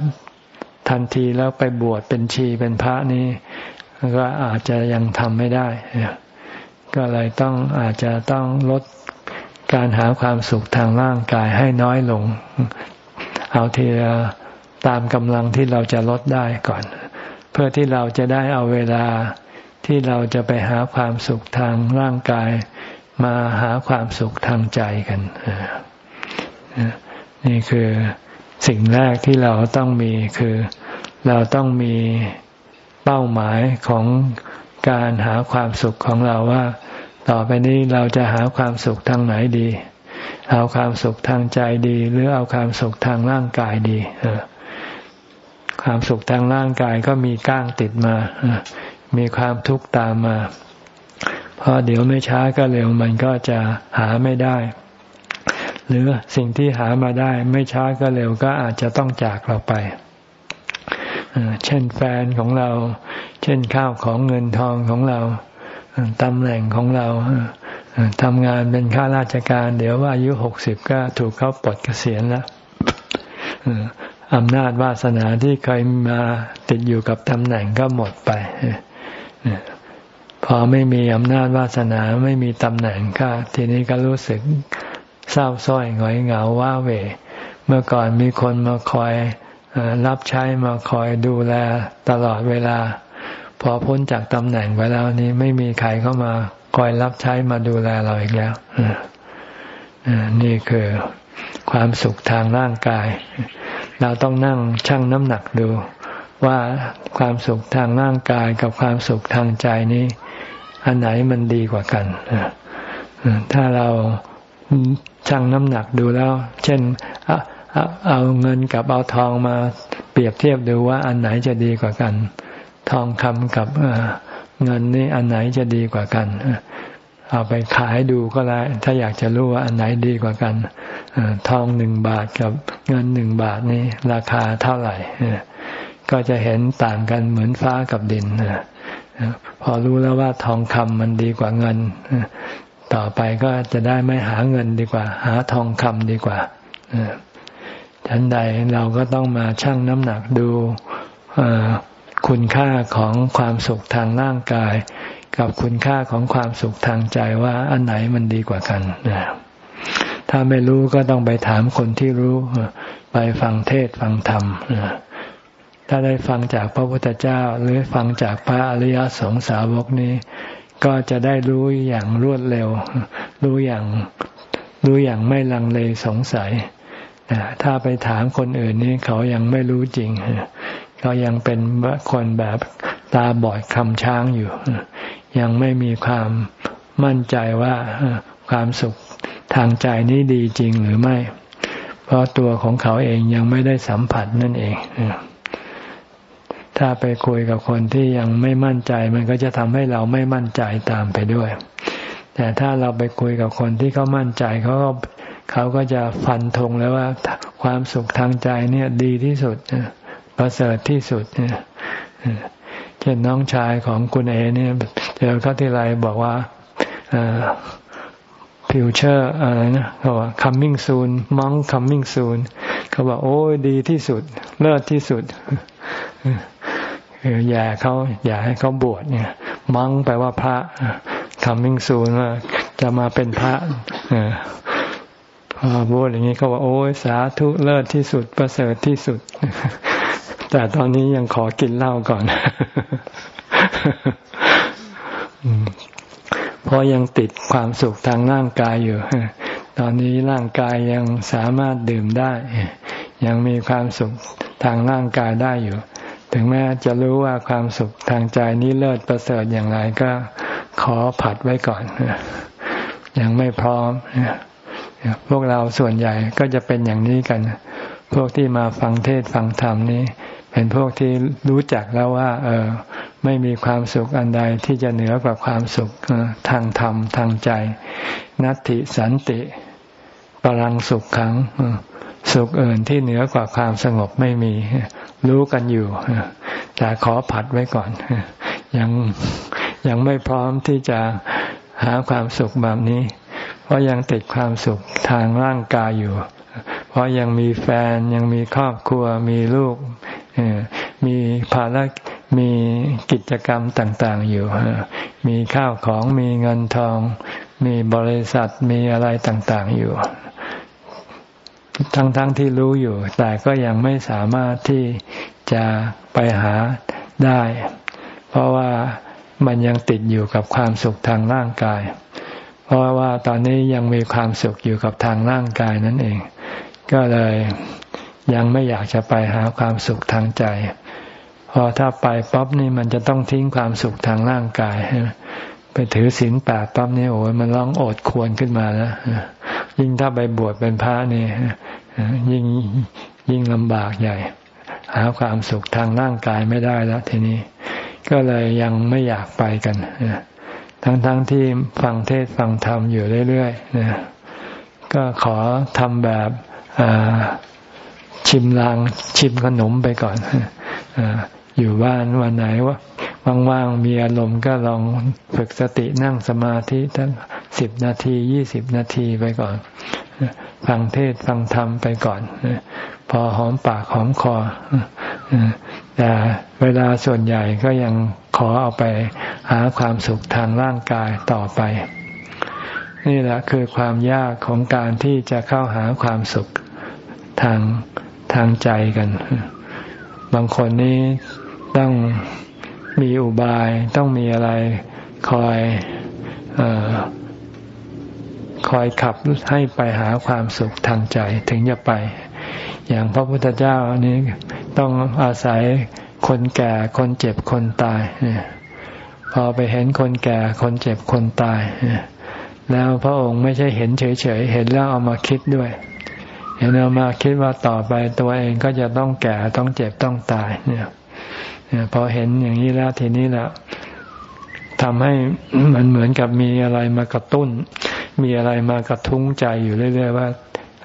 ทันทีแล้วไปบวชเป็นชีเป็นพระนี่ก็อาจจะยังทำไม่ได้ ก็เลยต้องอาจจะต้องลดการหาความสุขทางร่างกายให้น้อยลง เอาทีละตามกำลังที่เราจะลดได้ก่อน เพื่อที่เราจะได้เอาเวลาที่เราจะไปหาความสุขทางร่างกาย มาหาความสุขทางใจกัน นี่คือสิ่งแรกที่เราต้องมีคือเราต้องมีเป้าหมายของ การหาความสุขของเราว่า ต่อไปนี้เราจะหาความสุขทางไหนดี เอาความสุขทางใจดี หรือเอาความสุขทางร่างกายดีความสุขทางร่างกายก็มีก้างติดมา มีความทุกข์ตามมา เพราะเดี๋ยวไม่ช้าก็เร็วมันก็จะหาไม่ได้ หรือสิ่งที่หามาได้ไม่ช้าก็เร็วก็อาจจะต้องจากเราไป เช่นแฟนของเรา เช่นข้าวของเงินทองของเราตำแหน่งของเราทำงานเป็นข้าราชการ เดี๋ยวว่าอายุหกสิบก็ถูกเขาปลดเกษียณแล้วอำนาจวาสนาที่เคยมาติดอยู่กับตำแหน่งก็หมดไปพอไม่มีอำนาจวาสนาไม่มีตำแหน่งก็ทีนี้ก็รู้สึกเศร้าส้อยหงอยเหงาว้าเหวเมื่อก่อนมีคนมาคอย รับใช้มาคอยดูแลตลอดเวลา พอพ้นจากตำแหน่งไปแล้วนี้ไม่มีใครเข้ามาคอยรับใช้มาดูแลเราอีกแล้วนี่คือความสุขทางร่างกาย เราต้องนั่งชั่งน้ำหนักดู ว่าความสุขทางร่างกายกับความสุขทางใจนี้ อันไหนมันดีกว่ากันถ้าเราชั่งน้ำหนักดูแล้ว เช่น เอาเงินกับเอาทองมาเปรียบเทียบดูว่าอันไหนจะดีกว่ากัน ทองคำกับเงินนี่อันไหนจะดีกว่ากันเอาไปขายดูก็ได้ถ้าอยากจะรู้ว่าอันไหนดีกว่ากันทองหนึ่งบาทกับเงินหนึ่งบาทนี่ราคาเท่าไหร่ก็จะเห็นต่างกันเหมือนฟ้ากับดินพอรู้แล้วว่าทองคำมันดีกว่าเงินต่อไปก็จะได้ไม่หาเงินดีกว่า หาทองคำดีกว่า ฉันใดเราก็ต้องมาชั่งน้ำหนักดูคุณค่าของความสุขทางร่างกาย กับคุณค่าของความสุขทางใจว่าอันไหนมันดีกว่ากันถ้าไม่รู้ก็ต้องไปถามคนที่รู้ ไปฟังเทศฟังธรรมถ้าได้ฟังจากพระพุทธเจ้า หรือฟังจากพระอริยสงสาวกนี้ ก็จะได้รู้อย่างรวดเร็ว รู้อย่างรู้อย่างไม่ลังเลสงสัย ถ้าไปถามคนอื่นนี่เขายังไม่รู้จริง เขายังเป็นคนแบบตาบอดคำช้างอยู่ ยังไม่มีความมั่นใจว่าความสุขทางใจนี้ดีจริงหรือไม่ เพราะตัวของเขาเองยังไม่ได้สัมผัสนั่นเอง ถ้าไปคุยกับคนที่ยังไม่มั่นใจ มันก็จะทำให้เราไม่มั่นใจตามไปด้วย แต่ถ้าเราไปคุยกับคนที่เขามั่นใจเขาก็ เขาก็จะฟันธงแล้วว่าความสุขทางใจเนี่ยดีที่สุดประเสริฐที่สุดเนี่ยเช่นน้องชายของคุณเอเนี่ยเจอเขาทีไรบอกว่า future อะไรนะเขาว่า coming soon monk coming soon เขาบอกโอ้ยดีที่สุด เลิศที่สุดอย่าเขาอย่าให้เขาบวชเนี่ย monk แปลว่าพระ coming soon ว่าจะมาเป็นพระพอ บวชอย่างนี้เขาว่าโอ้ยสาธุเลิศที่สุดประเสริฐที่สุด แต่ตอนนี้ยังขอกินเหล้าก่อนเพราะยังติดความสุขทางร่างกายอยู่ตอนนี้ร่างกายยังสามารถดื่มได้ ยังมีความสุขทางร่างกายได้อยู่ ถึงแม้จะรู้ว่าความสุขทางใจนี้เลิศประเสริฐอย่างไรก็ขอผัดไว้ก่อนยังไม่พร้อม พวกเราส่วนใหญ่ก็จะเป็นอย่างนี้กัน พวกที่มาฟังเทศฟังธรรมนี้เป็นพวกที่รู้จักแล้วว่า เออ ไม่มีความสุขอันใดที่จะเหนือกว่าความสุขทางธรรมทางใจ นัตติสันติปรังสุขขังสุขอื่นที่เหนือกว่าความสงบไม่มี รู้กันอยู่แต่ขอผัดไว้ก่อน ยังยังไม่พร้อมที่จะหาความสุขแบบนี้ เพราะยังติดความสุขทางร่างกายอยู่ เพราะยังมีแฟนยังมีครอบครัวมีลูกมีภาระมีกิจกรรมต่าง ๆ อยู่ มีข้าวของมีเงินทอง มีบริษัทมีอะไรต่าง ๆ อยู่ ทั้งๆทที่รู้อยู่ แต่ก็ยังไม่สามารถที่จะไปหาได้ เพราะว่ามันยังติดอยู่กับความสุขทางร่างกาย เพราะว่าตอนนี้ยังมีความสุขอยู่กับทางร่างกายนั่นเอง ก็เลยยังไม่อยากจะไปหาความสุขทางใจ พอถ้าไปปั๊บนี่มันจะต้องทิ้งความสุขทางร่างกายไปถือศีลแปดปั๊บนี่โอ้ยมันร้องโอดควรขึ้นมาแล้วยิ่งถ้าไปบวชเป็นพระนี่ยิ่งยิ่งลำบากใหญ่ หาความสุขทางร่างกายไม่ได้แล้วทีนี้ ก็เลยยังไม่อยากไปกัน ทั้งๆทที่ฟังเทศฟังธรรมอยู่เรื่อยๆนะก็ขอทำแบบชิมลางชิมขนมไปก่อนออยู่บ้านวันไหนว่าว่างๆมีอารมณ์ก็ลองฝึกสตินั่งสมาธิทั้งสิบนาทียี่สิบนาทีไปก่อน ฟังเทศฟังธรรมไปก่อน พอหอมปากหอมคอแต่เวลาส่วนใหญ่ก็ยังขอเอาไป หาความสุขทางร่างกายต่อไป นี่แหละคือความยากของการที่จะเข้าหาความสุขทางทางใจกัน บางคนนี้ต้องมีอุบายต้องมีอะไรคอยอคอยขับให้ไปหาความสุขทางใจถึงจะไป อย่างพระพุทธเจ้านี้ต้องอาศัยคนแก่คนเจ็บคนตาย พอไปเห็นคนแก่คนเจ็บคนตาย แล้วพระองค์ไม่ใช่เห็นเฉยๆ เห็นแล้วเอามาคิดด้วย เห็นเอามาคิดว่าต่อไปตัวเองก็จะต้องแก่ต้องเจ็บต้องตายเนี่ยพอเห็นอย่างนี้แล้วทีนี้แล้วทำให้มันเหมือนกับมีอะไรมากระตุ้น มีอะไรมากระทุ้งใจอยู่เรื่อยๆว่า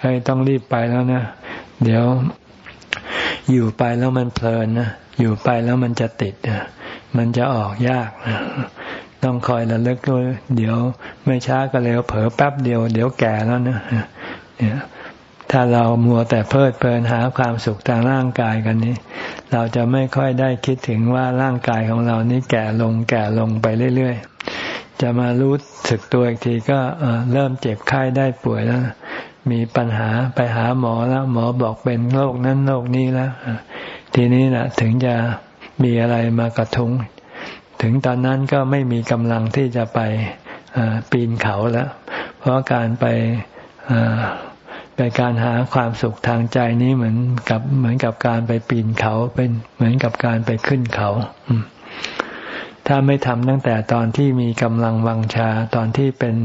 ให้ต้องรีบไปแล้วนะ เดี๋ยวอยู่ไปแล้วมันเพลินนะอยู่ไปแล้วมันจะติดนะ มันจะออกยาก ต้องคอยระลึกด้วยเดี๋ยวไม่ช้าก็เร็วเผลอแป๊บเดียว เดี๋ยวแก่แล้วนะถ้าเรามัวแต่เพลิดเพลินหาความสุขทางร่างกายกันนี้ เราจะไม่ค่อยได้คิดถึงว่าร่างกายของเรานี้แก่ลงแก่ลงไปเรื่อยๆ จะมารู้สึกตัวอีกทีก็เริ่มเจ็บไข้ได้ป่วยแล้วมีปัญหาไปหาหมอแล้ว หมอบอกเป็นโรคนั้นโรคนี้แล้ว ทีนี้นะถึงจะ มีอะไรมากระทุ้ง ถึงตอนนั้นก็ไม่มีกำลังที่จะไปปีนเขาแล้ว เพราะการไปไปการหาความสุขทางใจนี้เหมือนกับเหมือนกับการไปปีนเขาเป็นเหมือนกับการไปขึ้นเขา ถ้าไม่ทำตั้งแต่ตอนที่มีกำลังวังชาตอนที่เป็น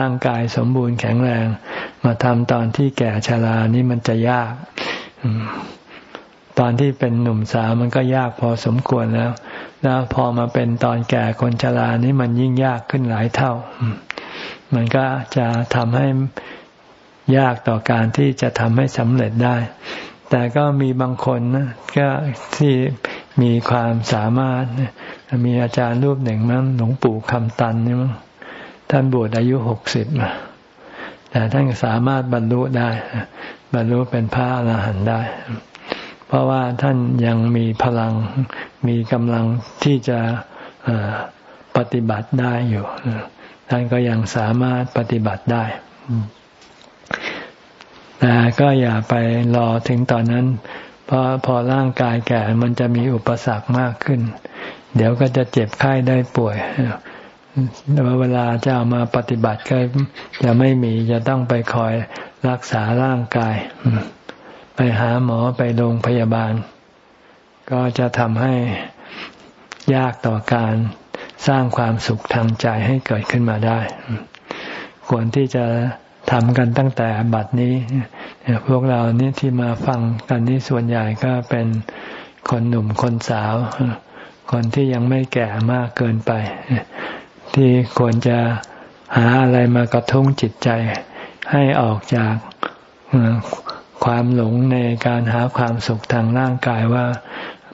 ร่างกายสมบูรณ์แข็งแรง มาทำตอนที่แก่ชรานี่มันจะยาก ตอนที่เป็นหนุ่มสาวมันก็ยากพอสมควรแล้ว แล้วพอมาเป็นตอนแก่คนชรานี่มันยิ่งยากขึ้นหลายเท่า มันก็จะทำให้ยากต่อการที่จะทำให้สำเร็จได้ แต่ก็มีบางคนนะก็ที่มีความสามารถ มีอาจารย์รูปหนึ่งมั้งหลวงปู่คำตันนี่มั้งท่านบวชอายุหกสิบมาแต่ท่านสามารถบรรลุได้ บรรลุเป็นพระอรหันต์ได้ เพราะว่าท่านยังมีพลังมีกำลังที่จะปฏิบัติได้อยู่ท่านก็ยังสามารถปฏิบัติได้แต่ก็อย่าไปรอถึงตอนนั้น เพราะพอร่างกายแก่มันจะมีอุปสรรคมากขึ้น เดี๋ยวก็จะเจ็บไข้ได้ป่วยเวลาจะเอามาปฏิบัติก็จะไม่มีจะต้องไปคอยรักษาร่างกาย ไปหาหมอไปโรงพยาบาล ก็จะทำให้ยากต่อการสร้างความสุขทางใจให้เกิดขึ้นมาได้ ควรที่จะทำกันตั้งแต่บัดนี้ พวกเรานี่ที่มาฟังกันนี่ส่วนใหญ่ก็เป็นคนหนุ่มคนสาว คนที่ยังไม่แก่มากเกินไป ที่ควรจะหาอะไรมากระทุ้งจิตใจให้ออกจาก ความหลงในการหาความสุขทางร่างกายว่า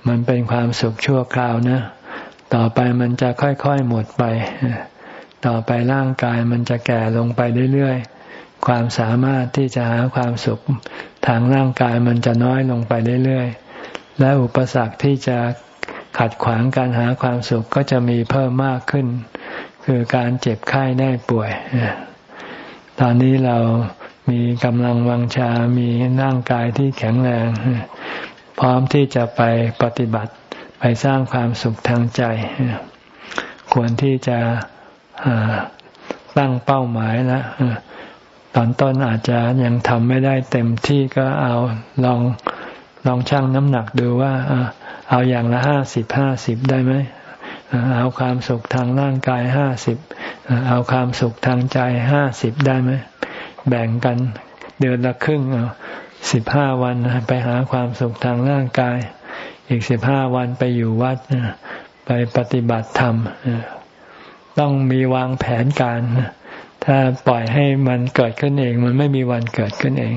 มันเป็นความสุขชั่วคราวนะ ต่อไปมันจะค่อยๆหมดไป ต่อไปร่างกายมันจะแก่ลงไปเรื่อยๆ ความสามารถที่จะหาความสุขทางร่างกายมันจะน้อยลงไปเรื่อยๆ และอุปสรรคที่จะขัดขวางการหาความสุขก็จะมีเพิ่มมากขึ้น คือการเจ็บไข้ได้ป่วย ตอนนี้เรา มีกำลังวังชา มีร่างกายที่แข็งแรง พร้อมที่จะไปปฏิบัติ ไปสร้างความสุขทางใจ ควรที่จะตั้งเป้าหมายแล้วตอนต้นอาจจะยังทำไม่ได้เต็มที่ก็เอาลองลองชั่งน้ำหนักดูว่าเอาอย่างละห้าสิบห้าสิบได้ไหมเอาความสุขทางร่างกายห้าสิบเอาความสุขทางใจห้าสิบได้ไหม แบ่งกันเดือนละครึ่งสิบห้าวันไปหาความสุขทางร่างกาย อีกสิบห้าวันไปอยู่วัดไปปฏิบัติธรรมต้องมีวางแผนการ ถ้าปล่อยให้มันเกิดขึ้นเอง มันไม่มีวันเกิดขึ้นเอง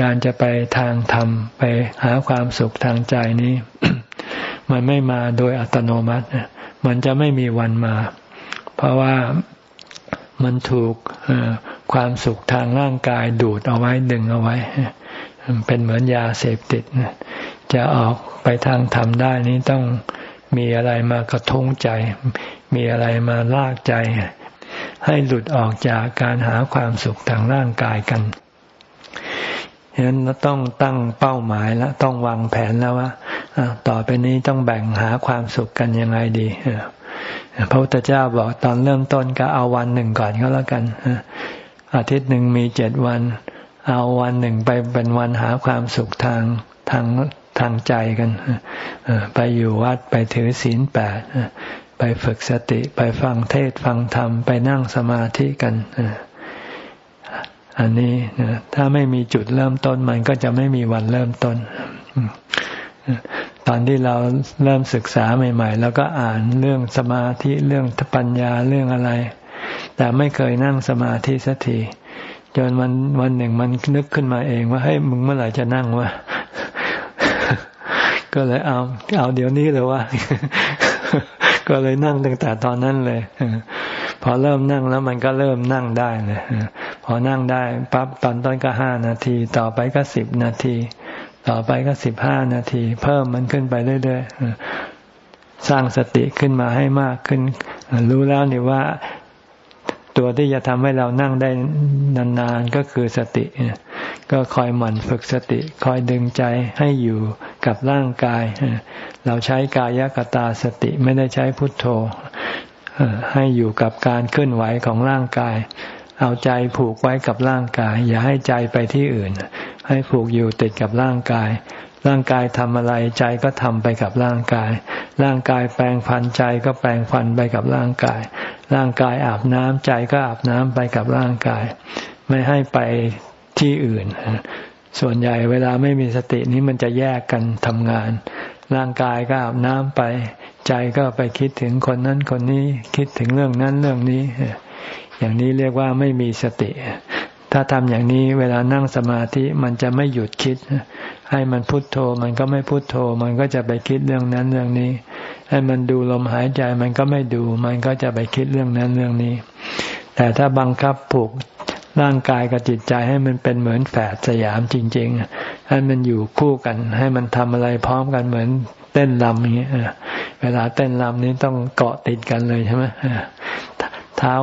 การจะไปทางธรรม ไปหาความสุขทางใจนี้ มันไม่มาโดยอัตโนมัติมันจะไม่มีวันมา เพราะว่า มันถูกความสุขทางร่างกายดูดเอาไว้ดึงเอาไว้ เป็นเหมือนยาเสพติดจะออกไปทางธรรมได้นี้ต้องมีอะไรมากระทุ้งใจ มีอะไรมาลากใจ ให้หลุดออกจากการหาความสุขทางร่างกายกันฉะนั้นต้องตั้งเป้าหมายแล้วต้องวางแผนแล้วว่าต่อไปนี้ต้องแบ่งหาความสุขกันยังไงดี พระพุทธเจ้าบอกตอนเริ่มต้นก็เอาวันหนึ่งก่อนก็แล้วกันอาทิตย์หนึ่งมีเจ็ดวัน เอาวันหนึ่งไปเป็นวันหาความสุขทางทางทางใจกันไปอยู่วัดไปถือศีลแปดไปฝึกสติไปฟังเทศฟังธรรม ไปนั่งสมาธิกันอันนี้ถ้าไม่มีจุดเริ่มต้นมันก็จะไม่มีวันเริ่มต้น ตอนที่เราเริ่มศึกษาใหม่ ๆ แล้วก็อ่านเรื่องสมาธิเรื่องปัญญาเรื่องอะไร แต่ไม่เคยนั่งสมาธิสักทีจนวันวันหนึ่งมันนึกขึ้นมาเองว่าเฮ้ยมึงเมื่อไหร่จะนั่งวะก็เลยเอา เอาเดี๋ยวนี้เลยว่าก็เลยนั่งตั้งแต่ตอนนั้นเลยพอเริ่มนั่งแล้วมันก็เริ่มนั่งได้เลยพอนั่งได้ปั๊บตอนต้นก็ห้านาที ต่อไปก็สิบนาที ต่อไปก็สิบห้านาที เพิ่มมันขึ้นไปเรื่อยๆสร้างสติขึ้นมาให้มากขึ้น รู้แล้วนี่ว่าตัวที่จะทำให้เรานั่งได้นานๆก็คือสติ ก็คอยหมั่นฝึกสติ คอยดึงใจให้อยู่กับร่างกาย เราใช้กายกตาสติไม่ได้ใช้พุทโธให้อยู่กับการเคลื่อนไหวของร่างกาย เอาใจผูกไว้กับร่างกาย อย่าให้ใจไปที่อื่น ให้ผูกอยู่ติดกับร่างกาย ร่างกายทำอะไรใจก็ทำไปกับร่างกาย ร่างกายแปลงฟันใจก็แปลงฟันไปกับร่างกาย ร่างกายอาบน้ำใจก็อาบน้ำไปกับร่างกาย ไม่ให้ไปที่อื่น ส่วนใหญ่เวลาไม่มีสตินี้มันจะแยกกันทำงาน ร่างกายก็อาบน้ำไป ใจก็ไปคิดถึงคนนั้นคนนี้คิดถึงเรื่องนั้นเรื่องนี้อย่างนี้เรียกว่าไม่มีสติ ถ้าทำอย่างนี้เวลานั่งสมาธิมันจะไม่หยุดคิด ให้มันพุโทโธมันก็ไม่พุโทโธ มันก็จะไปคิดเรื่องนั้นเรื่องนี้ ให้มันดูลมหายใจมันก็ไม่ดู มันก็จะไปคิดเรื่องนั้นเรื่องนี้ แต่ถ้าบังคับผูกร่างกายกับจิตใจให้มันเป็นเหมือนแฝดสยามจริง ๆ ให้มันอยู่คู่กัน ให้มันทำอะไรพร้อมกันเหมือนเต้นลำอย่างเงี้ยเวลาเต้นลำนี้ต้องเกาะติดกันเลยใช่ไหมเท้า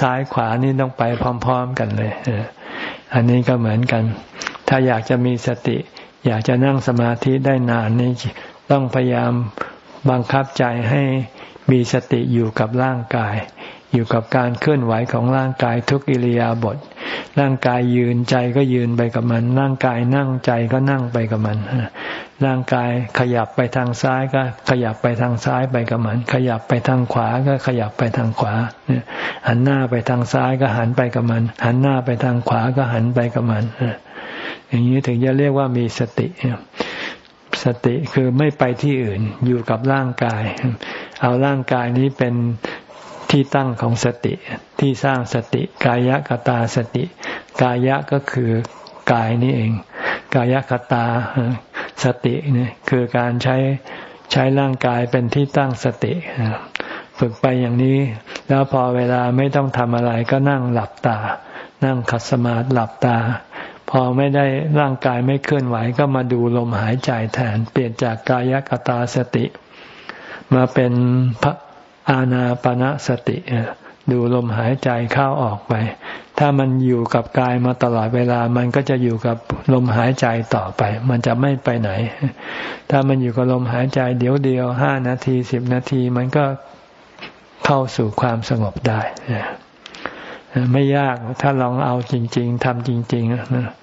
ซ้ายขวานี่ต้องไปพร้อม ๆ กันเลย อันนี้ก็เหมือนกัน ถ้าอยากจะมีสติ อยากจะนั่งสมาธิได้นานนี่ต้องพยายามบังคับใจให้มีสติอยู่กับร่างกาย อยู่กับการเคลื่อนไหวของร่างกายทุกอิริยาบถร่างกายยืนใจก็ยืนไปกับมัน ร่างกายนั่งใจก็นั่งไปกับมัน ร่างกายขยับไปทางซ้ายก็ขยับไปทางซ้ายไปกับมัน ขยับไปทางขวาก็ขยับไปทางขวาหันหน้าไปทางซ้ายก็หันไปกับมัน หันหน้าไปทางขวาก็หันไปกับมันอย่างนี้ถึงจะเรียกว่ามีสติ สติคือไม่ไปที่อื่นอยู่กับร่างกาย เอาร่างกายนี้เป็น ที่ตั้งของสติที่สร้างสติกายกตาสติ กายะก็คือกายนี่เอง กายคตาสตินี่คือการใช้ใช้ร่างกายเป็นที่ตั้งสติ ฝึกไปอย่างนี้ แล้วพอเวลาไม่ต้องทำอะไรก็นั่งหลับตา นั่งขัดสมาธิหลับตา พอไม่ได้ร่างกายไม่เคลื่อนไหวก็มาดูลมหายใจแทน เปลี่ยนจากกายกตาสติ มาเป็นพระ อาณาปณะสติดูลมหายใจเข้าออกไป ถ้ามันอยู่กับกายมาตลอดเวลา มันก็จะอยู่กับลมหายใจต่อไป มันจะไม่ไปไหน ถ้ามันอยู่กับลมหายใจเดี๋ยวเดียวห้านาทีสิบนาทีมันก็เข้าสู่ความสงบได้ไม่ยากถ้าลองเอาจริง ๆทำจริง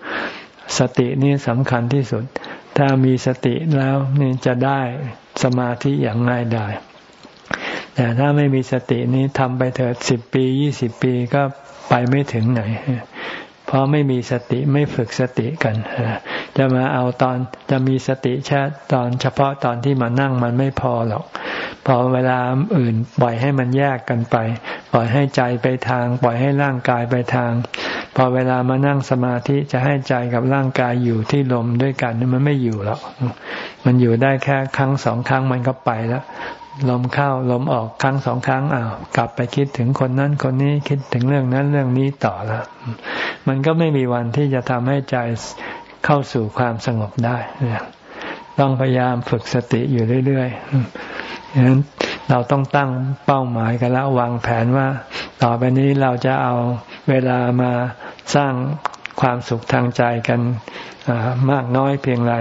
ๆสตินี่สำคัญที่สุด ถ้ามีสติแล้วนี่จะได้สมาธิอย่างง่ายได้ แต่ถ้าไม่มีสตินี้ทำไปเถิดสิบปียี่สิบปีก็ไปไม่ถึงไหน เพราะไม่มีสติไม่ฝึกสติกัน จะมาเอาตอนจะมีสติแค่ตอนเฉพาะตอนที่มานั่งมันไม่พอหรอก พอเวลาอื่นปล่อยให้มันแยกกันไป ปล่อยให้ใจไปทาง ปล่อยให้ร่างกายไปทาง พอเวลามานั่งสมาธิจะให้ใจกับร่างกายอยู่ที่ลมด้วยกันมันไม่อยู่หรอก มันอยู่ได้แค่ครั้งสองครั้งมันก็ไปแล้ว ลมเข้าลมออกครั้งสองครั้งอ้าวกลับไปคิดถึงคนนั้นคนนี้คิดถึงเรื่องนั้นเรื่องนี้ต่อแล้วมันก็ไม่มีวันที่จะทำให้ใจเข้าสู่ความสงบได้ต้องพยายามฝึกสติอยู่เรื่อยๆฉะนั้นเราต้องตั้งเป้าหมายกันแล้ววางแผนว่า ต่อไปนี้เราจะเอาเวลามาสร้างความสุขทางใจกันมากน้อยเพียงไร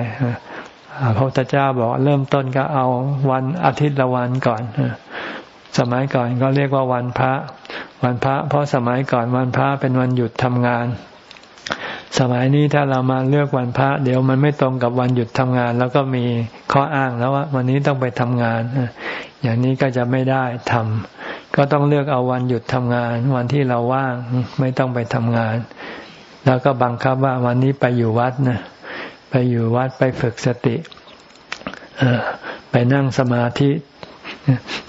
พระพุทธเจ้าบอกเริ่มต้นก็เอาวันอาทิตย์ละวันก่อนสมัยก่อนก็เรียกว่าวันพระ วันพระ เพราะสมัยก่อนวันพระเป็นวันหยุดทำงาน สมัยนี้ถ้าเรามาเลือกวันพระ เดี๋ยวมันไม่ตรงกับวันหยุดทำงาน แล้วก็มีข้ออ้างแล้วว่า วันนี้ต้องไปทำงาน อย่างนี้ก็จะไม่ได้ทำก็ต้องเลือกเอาวันหยุดทำงาน วันที่เราว่างไม่ต้องไปทำงาน แล้วก็บังคับว่าวันนี้ไปอยู่วัดนะ ไปอยู่วัดไปฝึกสติไปนั่งสมาธิ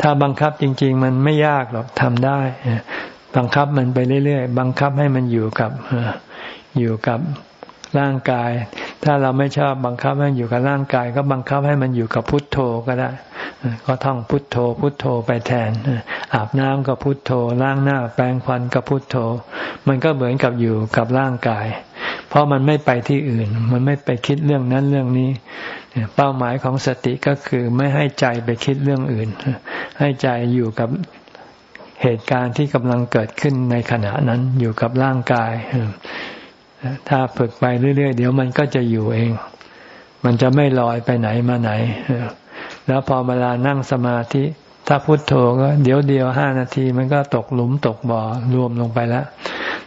ถ้าบังคับจริง ๆ มันไม่ยากหรอกทำได้ บังคับมันไปเรื่อยๆ บังคับให้มันอยู่กับอยู่กับร่างกาย ถ้าเราไม่ชอบบังคับให้มันอยู่กับร่างกาย ก็บังคับให้มันอยู่กับพุทโธก็ได้ ก็ท่องพุทโธ พุทโธไปแทน อาบน้ำก็พุทโธ ล้างหน้า แปรงฟันก็พุทโธ มันก็เหมือนกับอยู่กับร่างกาย ราะมันไม่ไปที่อื่น มันไม่ไปคิดเรื่องนั้นเรื่องนี้ เป้าหมายของสติก็คือไม่ให้ใจไปคิดเรื่องอื่น ให้ใจอยู่กับเหตุการณ์ที่กำลังเกิดขึ้นในขณะนั้นอยู่กับร่างกาย ถ้าฝึกไปเรื่อยๆ เดี๋ยวมันก็จะอยู่เอง มันจะไม่ลอยไปไหนมาไหน แล้วพอเวลานั่งสมาธิ ถ้าพุโทโธก็เดี๋ยวเดียวห้านาทีมันก็ตกหลุมตกบ่อรวมลงไปแล้ว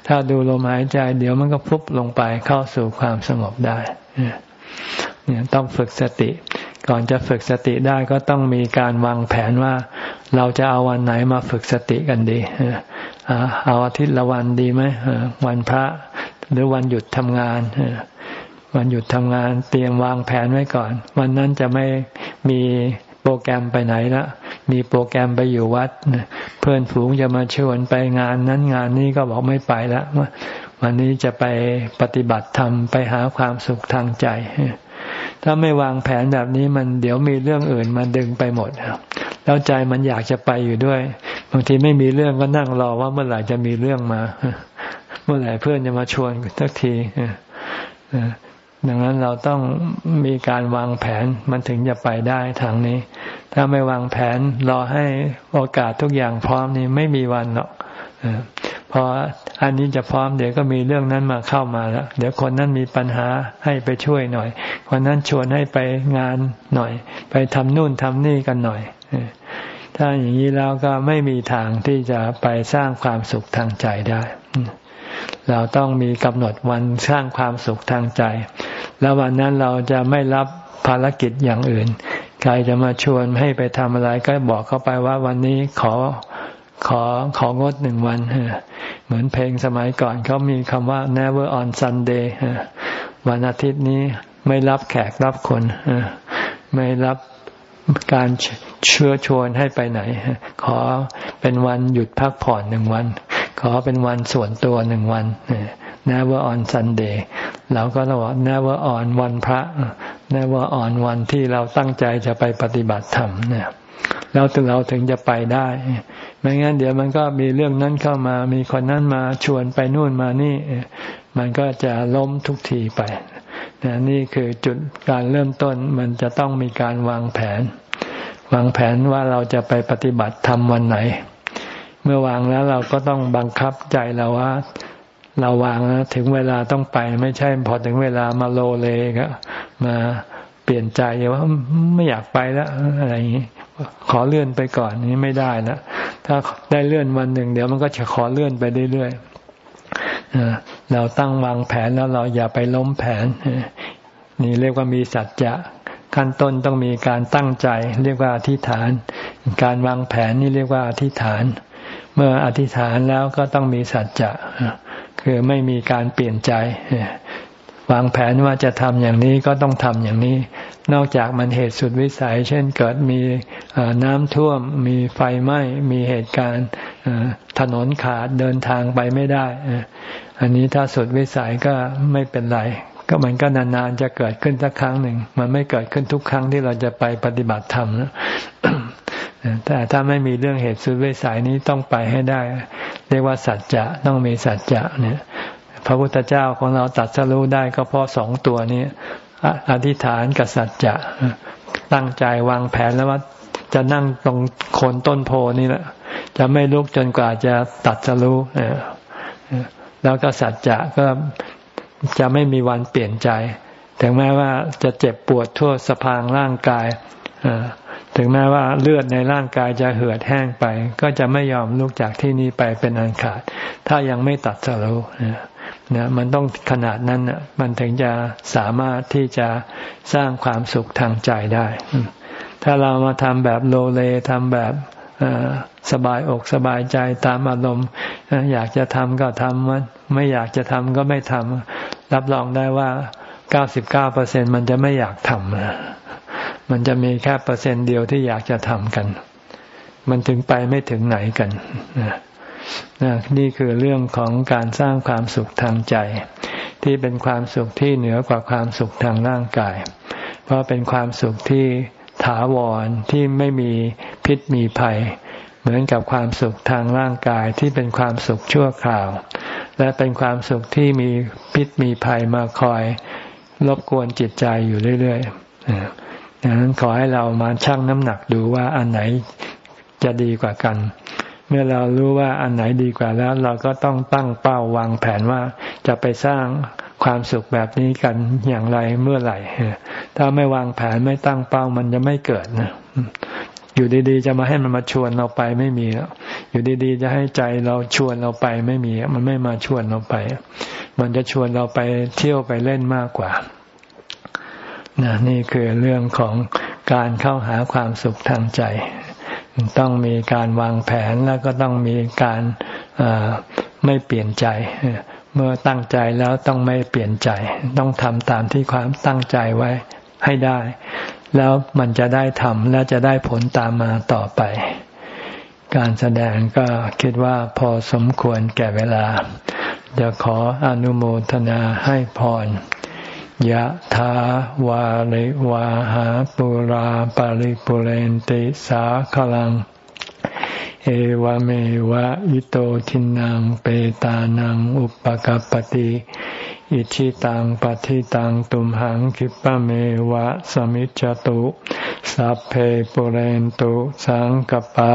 ถ้าดูลมหายใจ เดี๋ยวมันก็พุบลงไปเข้าสู่ความสงบได้เนี่ยต้องฝึกสติ ก่อนจะฝึกสติได้ก็ต้องมีการวางแผนว่า เราจะเอาวันไหนมาฝึกสติกันดีเอาอาทิตย์ละวันดีไหมวันพระหรือวันหยุดทำงานวันหยุดทำงานเตรียมวางแผนไว้ก่อน วันนั้นจะไม่มี รแกรมไปไหนละมีโปรแกรมไปอยู่วัดเพื่อนฝูงจะมาชวนไปงานนั้นงานนี้ก็บอกไม่ไปล้ววันนี้จะไปปฏิบัติธรรมไปหาความสุขทางใจ ถ้าไม่วางแผนแบบนี้มันเดี๋ยวมีเรื่องอื่นมาดึงไปหมดแล้วใจมันอยากจะไปอยู่ด้วย บางทีไม่มีเรื่องก็นั่งรอว่าเมื่อไหร่จะมีเรื่องมา เมื่อไหร่เพื่อนจะมาชวนสักที ดังนั้นเราต้องมีการวางแผนมันถึงจะไปได้ทางนี้ ถ้าไม่วางแผนรอให้โอกาสทุกอย่างพร้อมนี่ไม่มีวันหรอกพออันนี้จะพร้อมเดี๋ยวก็มีเรื่องนั้นมาเข้ามาแล้ว เดี๋ยวคนนั้นมีปัญหาให้ไปช่วยหน่อย คนนั้นชวนให้ไปงานหน่อย ไปทำนู่นทำนี่กันหน่อยถ้าอย่างนี้แล้วก็ไม่มีทางที่จะไปสร้างความสุขทางใจได้ เราต้องมีกำหนดวันสร้างความสุขทางใจ แล้ววันนั้นเราจะไม่รับภารกิจอย่างอื่น ใครจะมาชวนให้ไปทำอะไรก็บอกเขาไปว่าวันนี้ขอขอของดหนึ่งวัน เหมือนเพลงสมัยก่อนเขามีคำว่า never on Sunday วันอาทิตย์นี้ไม่รับแขกรับคน ไม่รับการเชื้อชวนให้ไปไหน ขอเป็นวันหยุดพักผ่อนหนึ่งวัน ขอเป็นวันส่วนตัวหนึ่งวัน never on Sunday เราก็ต้องบอก never on วันพระ never on วันที่เราตั้งใจจะไปปฏิบัติธรรมเนี่ยเราถึงเราถึงจะไปได้ ไม่งั้นเดี๋ยวมันก็มีเรื่องนั้นเข้ามา มีคนนั้นมาชวนไปนู่นมานี่ มันก็จะล้มทุกทีไปนี่คือจุดการเริ่มต้นมันจะต้องมีการวางแผน วางแผนว่าเราจะไปปฏิบัติธรรมวันไหน เมื่อวางแล้วเราก็ต้องบังคับใจเราว่า เราวางแล้วถึงเวลาต้องไป ไม่ใช่พอถึงเวลามาโลเลก็มาเปลี่ยนใจว่าไม่อยากไปแล้วอะไรอย่างนี้ขอเลื่อนไปก่อนนี้ไม่ได้นะถ้าได้เลื่อนวันหนึ่งเดี๋ยวมันก็จะขอเลื่อนไปเรื่อยๆเราตั้งวางแผนแล้วเราอย่าไปล้มแผน นี่เรียกว่ามีสัจจะขั้นต้นต้องมีการตั้งใจ เรียกว่าอธิษฐาน การวางแผนนี่เรียกว่าอธิษฐาน เมื่ออธิษฐานแล้วก็ต้องมีสัจจะคือไม่มีการเปลี่ยนใจ วางแผนว่าจะทำอย่างนี้ก็ต้องทำอย่างนี้ นอกจากมันเหตุสุดวิสัย เช่นเกิดมีน้ำท่วม มีไฟไหม้ มีเหตุการณ์ถนนขาดเดินทางไปไม่ได้ อันนี้ถ้าสุดวิสัยก็ไม่เป็นไร ก็มันก็นานๆจะเกิดขึ้นสักครั้งหนึ่ง มันไม่เกิดขึ้นทุกครั้งที่เราจะไปปฏิบัติธรรมนะ แต่ถ้าไม่มีเรื่องเหตุสุดวิสัยนี้ต้องไปให้ได้ เรียกว่าสัจจะต้องมีสัจจะเนี่ย พระพุทธเจ้าของเราตัดสรู้ได้ก็เพราะสองตัวนี้อธิษฐานกับสัจจะตั้งใจวางแผนแล้วว่าจะนั่งตรงโคนต้นโพนี่แหละ จะไม่ลุกจนกว่าจะตัดสรู้แล้วก็สัจจะก็จะไม่มีวันเปลี่ยนใจ ถึงแม้ว่าจะเจ็บปวดทั่วสะพางร่างกาย ถึงแม้ว่าเลือดในร่างกายจะเหือดแห้งไป ก็จะไม่ยอมลุกจากที่นี้ไปเป็นอันขาด ถ้ายังไม่ตัดสรู้นะมันต้องขนาดนั้นนะมันถึงจะสามารถที่จะสร้างความสุขทางใจได้ ถ้าเรามาทำแบบโลเลทำแบบสบายอกสบายใจตามอารมณ์ อยากจะทำก็ทำมันไม่อยากจะทำก็ไม่ทำรับรองได้ว่าเก้าสิบเก้าเปอร์เซ็นมันจะไม่อยากทำ มันจะมีแค่เปอร์เซ็นต์เดียวที่อยากจะทำกัน มันถึงไปไม่ถึงไหนกันนะนี่คือเรื่องของการสร้างความสุขทางใจ ที่เป็นความสุขที่เหนือกว่าความสุขทางร่างกาย เพราะเป็นความสุขที่ถาวรที่ไม่มีพิษมีภัย เหมือนกับความสุขทางร่างกายที่เป็นความสุขชั่วคราว และเป็นความสุขที่มีพิษมีภัยมาคอย รบกวนจิตใจอยู่เรื่อยๆ ดังนั้นขอให้เรามาชั่งน้ำหนักดูว่าอันไหนจะดีกว่ากัน เมื่อเรารู้ว่าอันไหนดีกว่าแล้ว เราก็ต้องตั้งเป้าวางแผนว่าจะไปสร้างความสุขแบบนี้กันอย่างไรเมื่อไหร่ ถ้าไม่วางแผนไม่ตั้งเป้ามันจะไม่เกิดนะอยู่ดีๆ จะมาให้มันมาชวนเราไปไม่มีอยู่ดีๆ จะให้ใจเราชวนเราไปไม่มี มันไม่มาชวนเราไป มันจะชวนเราไปเที่ยวไปเล่นมากกว่า นะนี่คือเรื่องของการเข้าหาความสุขทางใจ ต้องมีการวางแผนแล้วก็ต้องมีการไม่เปลี่ยนใจ เมื่อตั้งใจแล้วต้องไม่เปลี่ยนใจ ต้องทำตามที่ความตั้งใจไว้ให้ได้ แล้วมันจะได้ทำและจะได้ผลตามมาต่อไป การแสดงก็คิดว่าพอสมควรแก่เวลา จะขออนุโมทนาให้พร ยะถาวาริวาหาปุราปาริปุเรนติสาขลัง เอวเมวะอิโตทินังเปตานังอุปกปติอิชิตังปฏิตังตุมหังคิปะเมวะสมิจจตุ สัพเพปุเรนตุสังกปา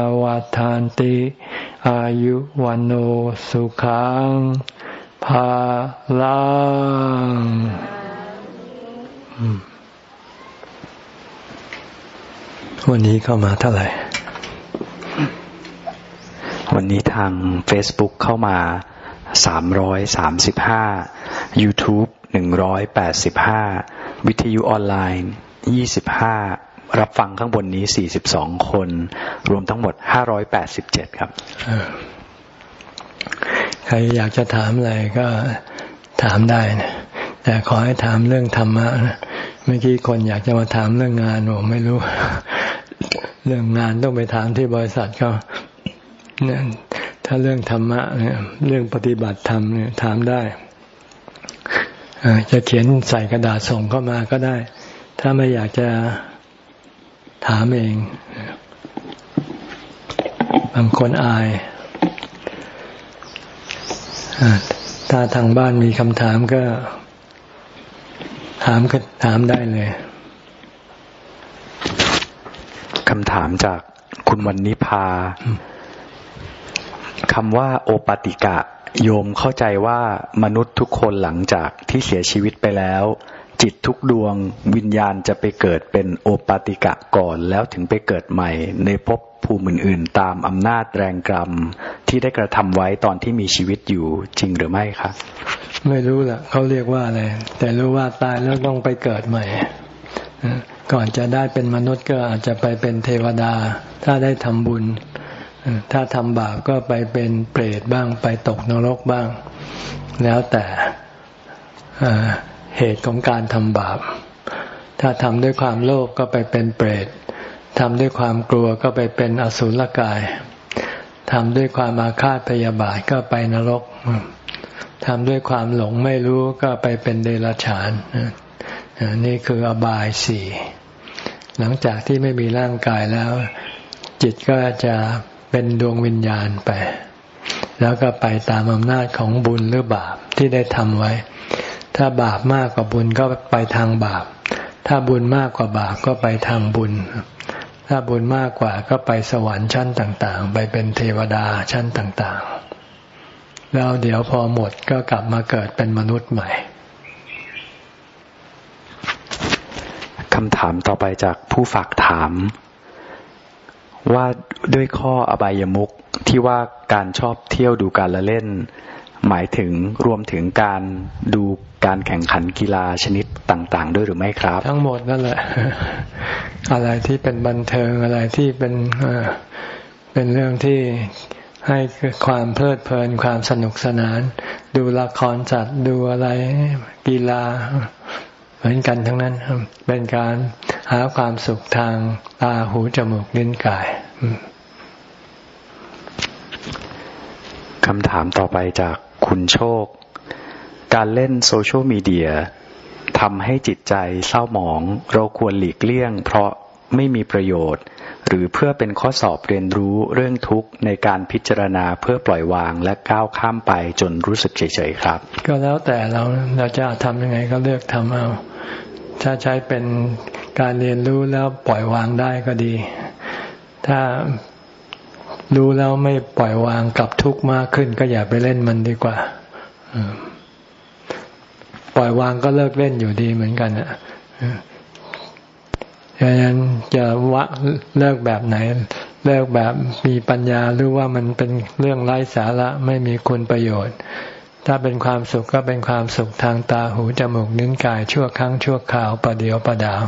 วัฏานติ อายุวันโอสุขังภาลังวันนี้เข้ามาเท่าไหร่ วันนี้ทาง Facebook เข้ามาสามร้อยสามสิบห้า YouTube หนึ่งร้อยแปดสิบห้า วิทยุออนไลน์ยี่สิบห้า รับฟังข้างบนนี้ 42 คน รวมทั้งหมด 587 ครับ ใครอยากจะถามอะไรก็ถามได้นะแต่ขอให้ถามเรื่องธรรมะนะเมื่อกี้คนอยากจะมาถามเรื่องงานผมไม่รู้ เรื่องงานต้องไปถามที่บริษัทเขาเนี่ยถ้าเรื่องธรรมะเนี่ยเรื่องปฏิบัติธรรมเนี่ยถามได้จะเขียนใส่กระดาษส่งเข้ามาก็ได้ ถ้าไม่อยากจะ ถามเอง บางคนอายถ้าทางบ้านมีคำถามก็ ถามก็ถามได้เลยคำถามจากคุณวันนิพาคำว่าโอปติกะ โยมเข้าใจว่ามนุษย์ทุกคนหลังจากที่เสียชีวิตไปแล้ว จิตทุกดวงวิญญาณจะไปเกิดเป็นโอปติกะก่อนแล้วถึงไปเกิดใหม่ ในภพภูมิอื่นๆ ตามอำนาจแรงกรรม ที่ได้กระทำไว้ตอนที่มีชีวิตอยู่จริงหรือไม่คะ ไม่รู้แหละเขาเรียกว่าอะไร แต่รู้ว่าตายแล้วต้องไปเกิดใหม่ก่อนจะได้เป็นมนุษย์ก็อาจจะไปเป็นเทวดา ถ้าได้ทำบุญ ถ้าทำบาปก็ไปเป็นเปรตบ้าง ไปตกนรกบ้าง แล้วแต่ เหตุของการทำบาป ถ้าทำด้วยความโลภกก็ไปเป็นเปรตทำด้วยความกลัวก็ไปเป็นอสุรกายทำด้วยความอาฆาตพยาบาทก็ไปนรกทำด้วยความหลงไม่รู้ก็ไปเป็นเดรัจฉานนี่คืออบายสี่หลังจากที่ไม่มีร่างกายแล้ว จิตก็จะเป็นดวงวิญญาณไป แล้วก็ไปตามอำนาจของบุญหรือบาปที่ได้ทำไว้ ถ้าบาปมากกว่าบุญก็ไปทางบาป ถ้าบุญมากกว่าบาปก็ไปทางบุญ ถ้าบุญมากกว่าก็ไปสวรรค์ชั้นต่างๆ ไปเป็นเทวดาชั้นต่างๆ แล้วเดี๋ยวพอหมดก็กลับมาเกิดเป็นมนุษย์ใหม่คำถามต่อไปจากผู้ฝากถาม ว่าด้วยข้ออบายมุขที่ว่าการชอบเที่ยวดูการละเล่น หมายถึงรวมถึงการดู การแข่งขันกีฬาชนิดต่าง ๆ ด้วยหรือไม่ครับ ทั้งหมดนั่นแหละ อะไรที่เป็นบันเทิงอะไรที่เป็นเป็นเรื่องที่ให้ความเพลิดเพลินความสนุกสนาน ดูละครจัดดูอะไรกีฬาเหมือนกันทั้งนั้น เป็นการหาความสุขทางตาหูจมูกลิ้นกายคำถามต่อไปจากคุณโชค การเล่นโซเชียลมีเดียทำให้จิตใจเศร้าหมอง เราควรหลีกเลี่ยง เพราะไม่มีประโยชน์ หรือเพื่อเป็นข้อสอบเรียนรู้เรื่องทุกข์ในการพิจารณาเพื่อปล่อยวางและก้าวข้ามไปจนรู้สึกเฉยๆครับ ก็แล้วแต่เราเราจะทำยังไงก็เลือกทำเอา ถ้าใช้เป็นการเรียนรู้แล้วปล่อยวางได้ก็ดี ถ้ารู้แล้วไม่ปล่อยวางกับทุกข์มากขึ้น ก็อย่าไปเล่นมันดีกว่า ปล่อยวางก็เลิกเล่นอยู่ดีเหมือนกันอะดังนั้นจะวะเลิกแบบไหน เลิกแบบมีปัญญาหรือว่ามันเป็นเรื่องไร้สาระไม่มีคุณประโยชน์ ถ้าเป็นความสุขก็เป็นความสุขทางตาหูจมูกนิ้นกาย ชั่วครั้งชั่วคราวประเดียวประดาว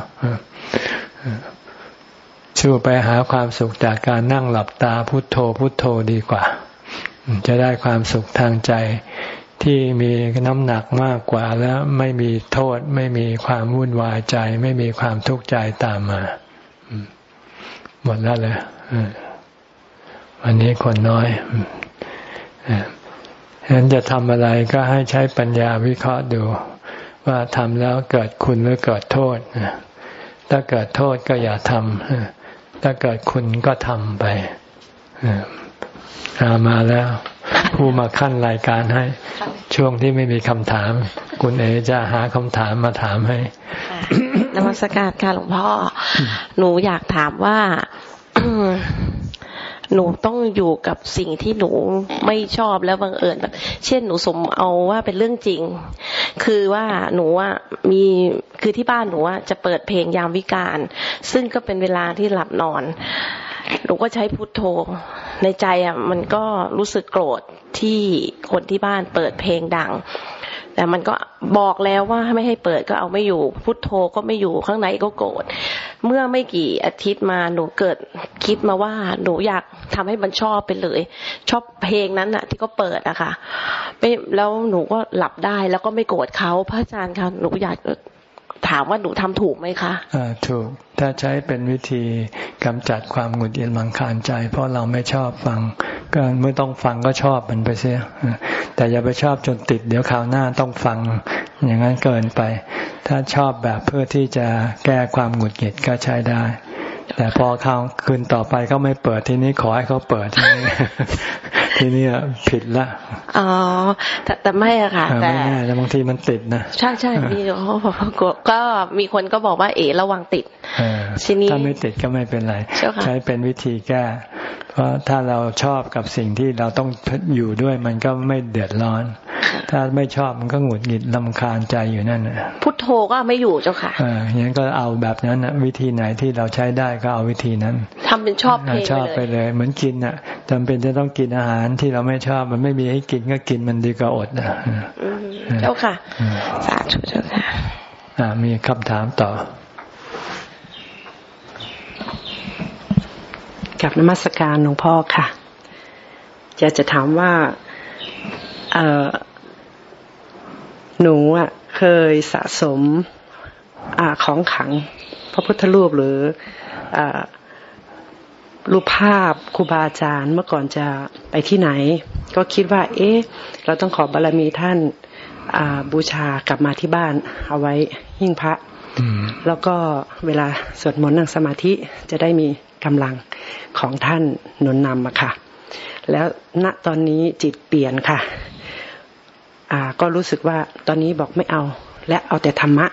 ชูไปหาความสุขจากการนั่งหลับตาพุโทโธพุโทโธดีกว่า จะได้ความสุขทางใจ ที่มีน้ำหนักมากกว่าแล้วไม่มีโทษ ไม่มีความวุ่นวายใจ ไม่มีความทุกข์ใจตามมาหมดแล้วเลยวันนี้คนน้อยฉะนั้นจะทำอะไรก็ให้ใช้ปัญญาวิเคราะห์ดู ว่าทำแล้วเกิดคุณหรือเกิดโทษถ้าเกิดโทษก็อย่าทำถ้าเกิดคุณก็ทำไปอามาแล้ว ผู้มาขั้นรายการให้ ช่วงที่ไม่มีคำถาม คุณเอจะหาคำถามมาถามให้นมัสการค่ะหลวงพ่อ หนูอยากถามว่า หนูต้องอยู่กับสิ่งที่หนูไม่ชอบแล้วบังเอิญแบบ เช่นหนูสมเอาว่าเป็นเรื่องจริง คือว่าหนูว่ามีคือที่บ้านหนูว่าจะเปิดเพลงยามวิการ ซึ่งก็เป็นเวลาที่หลับนอน หนูก็ใช้พุทโธ ในใจอะมันก็รู้สึกโกรธที่คนที่บ้านเปิดเพลงดัง แต่มันก็บอกแล้วว่าไม่ให้เปิดก็เอาไม่อยู่ พุทโธก็ไม่อยู่ข้างในก็โกรธเมื่อไม่กี่อาทิตย์มาหนูเกิดคิดมาว่าหนูอยากทำให้มันชอบไปเลย ชอบเพลงนั้นอะที่เขาเปิดอะค่ะแล้วหนูก็หลับได้แล้วก็ไม่โกรธเขาพระอาจารย์คะหนูอยากถามว่าหนูทำถูกไหมคะอ่าถูก ถ้าใช้เป็นวิธีกำจัดความหงุดหงิดมังคานใจ เพราะเราไม่ชอบฟัง ก็ไม่ต้องฟังก็ชอบมันไปเสียแต่อย่าไปชอบจนติด เดี๋ยวคราวหน้าต้องฟังอย่างนั้นเกินไป ถ้าชอบแบบเพื่อที่จะแก้ความหงุดหงิดก็ใช้ได้ แต่พอเขาคืนต่อไปเขาไม่เปิดทีนี้ขอให้เขาเปิดทีนี้ทีนี้ผิดละอ๋อแต่แต่ไม่อะค่ะ แต่ไม่แน่แต่บางทีมันติดนะใช่ใช่มีเขาก็มีคนก็บอกว่าเอ๋ระวังติดทีนี้ถ้าไม่ติดก็ไม่เป็นไร ใช้เป็นวิธีแก้ เพราะถ้าเราชอบกับสิ่งที่เราต้องอยู่ด้วยมันก็ไม่เดือดร้อน ถ้าไม่ชอบมันก็หงุดหงิดลำคาญใจอยู่นั่นพุทโธก็ไม่อยู่เจ้าค่ะอ่าอย่างนั้นก็เอาแบบนั้นวิธีไหนที่เราใช้ได้ก็เอาวิธีนั้นทำเป็นชอบเพลงชอบไปเลย เหมือนกินอะจำเป็นจะต้องกินอาหารที่เราไม่ชอบมันไม่มีให้กินก็กินมันดีกว่าอดนะเจ้าค่ะ สาธุเจ้าค่ะอ่ามีคำถามต่อ กับนมัสการหลวงพ่อค่ะจะจะถามว่าเออหนูอะเคยสะสมอของขัง พระพุทธรูปหรืออรูปภาพครูบาอาจารย์เมื่อก่อนจะไปที่ไหน ก็คิดว่า เอ๊ะ เราต้องขอบารมีท่านบูชากลับมาที่บ้านเอาไว้หิ้งพระ แล้วก็เวลาสวดมนต์นั่งสมาธิจะได้มี กำลังของท่านหนุนนำมาค่ะ แล้วณตอนนี้จิตเปลี่ยนค่ะก็รู้สึกว่าตอนนี้บอกไม่เอา และเอาแต่ธรรมะ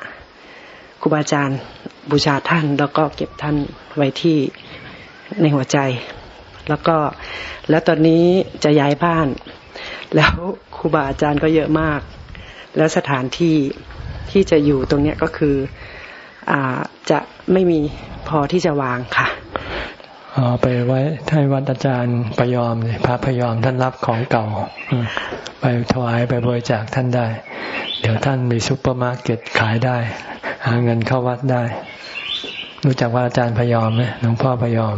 ครูบาอาจารย์บูชาท่าน แล้วก็เก็บท่านไว้ที่ในหัวใจ แล้วก็แล้วตอนนี้จะย้ายบ้าน แล้วครูบาอาจารย์ก็เยอะมาก แล้วสถานที่ที่จะอยู่ตรงนี้ก็คือ จะไม่มีพอที่จะวางค่ะเอาไปไว้ให้วัดอาจารย์พยอมเลยพระพยอมท่านรับของเก่าไปถวายไปบริจาคท่านได้ เดี๋ยวท่านมีซุปเปอร์มาร์เก็ตขายได้ หาเงินเข้าวัดได้ รู้จักว่าอาจารย์พยอมไหมหลวงพ่อพยอม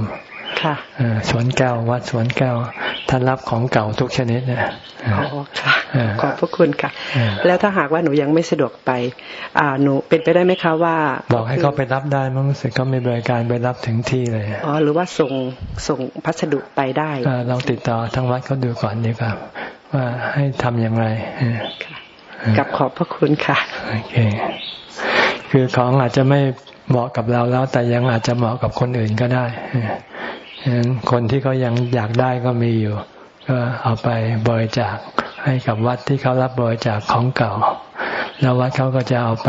สวนแก้ววัดสวนแก้วท่านรับของเก่าทุกชนิดเนี่ยอ๋อค่ะขอบพระคุณค่ะ แล้วถ้าหากว่าหนูยังไม่สะดวกไป อ่าหนูเป็นไปได้ไหมคะว่า บอกให้เขาไปรับได้มั้งรู้สึกเขาไม่บริการไปรับถึงที่เลยอ๋อหรือว่าส่งส่งพัสดุไปได้ลองติดต่อทางวัดเขาดูก่อนดีกว่าว่าให้ทำอย่างไรกับขอบพระคุณค่ะโอเคคือของอาจจะไม่เหมาะกับเราแล้ว แต่ยังอาจจะเหมาะกับคนอื่นก็ได้ฉะนั้น คนที่เขายังอยากได้ก็มีอยู่ ก็เอาไปบริจาคให้กับวัดที่เขารับบริจาคของเก่า แล้ววัดเขาก็จะเอาไป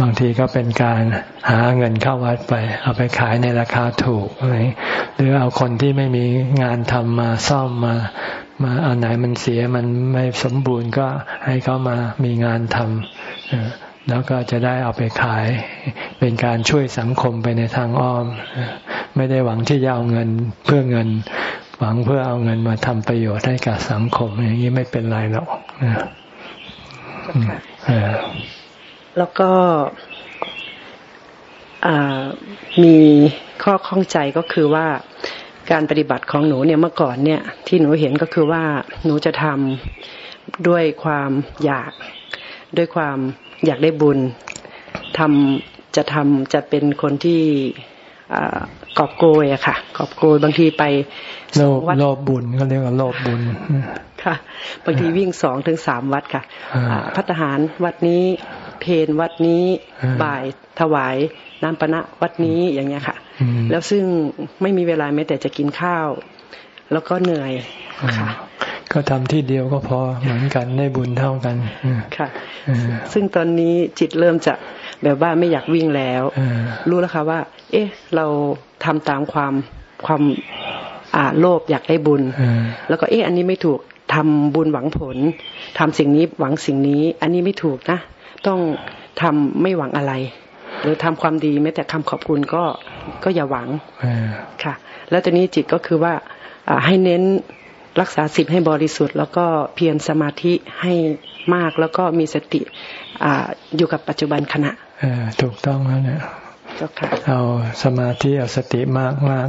บางทีก็เป็นการหาเงินเข้าวัดไป เอาไปขายในราคาถูกอะไรหรือเอาคนที่ไม่มีงานทำมาซ่อมมา มาอันไหนมันเสียมันไม่สมบูรณ์ก็ให้เขามามีงานทำ แล้วก็จะได้เอาไปขาย เป็นการช่วยสังคมไปในทางอ้อม ไม่ได้หวังที่จะเอาเงินเพื่อเงิน หวังเพื่อเอาเงินมาทำประโยชน์ให้กับสังคม อย่างนี้ไม่เป็นไรหรอกแล้วก็มีข้อข้องใจก็คือว่าการปฏิบัติของหนูเนี่ยเมื่อก่อนเนี่ย ที่หนูเห็นก็คือว่าหนูจะทำด้วยความอยากด้วยความ อยากได้บุญทำจะทำจะเป็นคนที่กอบโกยอะค่ะ กอบโกยบางทีไปโลโลบุญเขาเรียกว่าโลบุญค่ะ บางทีวิ่งสองถึงสามวัดค่ะพัฒหารวัดนี้เพนวัดนี้บ่ายถวายน้ำปณะวัดนี้อย่างเงี้ยค่ะ แล้วซึ่งไม่มีเวลาแม้แต่จะกินข้าว แล้วก็เหนื่อยค่ะ ก็ทำที่เดียวก็พอเหมือนกันได้บุญเท่ากันค่ะซึ่งตอนนี้จิตเริ่มจะแบบว่าไม่อยากวิ่งแล้ว รู้แล้วค่ะว่า เอ๊ะ เราทำตามความความอ่าโลภอยากได้บุญ แล้วก็เอ๊ะ อันนี้ไม่ถูกทำบุญหวังผลทำสิ่งนี้หวังสิ่งนี้ อันนี้ไม่ถูกนะ ต้องทำไม่หวังอะไรหรือทำความดีแม้แต่คำขอบคุณก็ก็อย่าหวังค่ะ แล้วตอนนี้จิตก็คือว่าให้เน้น รักษาสิบให้บริสุทธิ์ แล้วก็เพียรสมาธิให้มากแล้วก็มีสติออยู่กับปัจจุบันขณะถูกต้องแล้วเนี่ยเอาสมาธิเอาสติมากมาก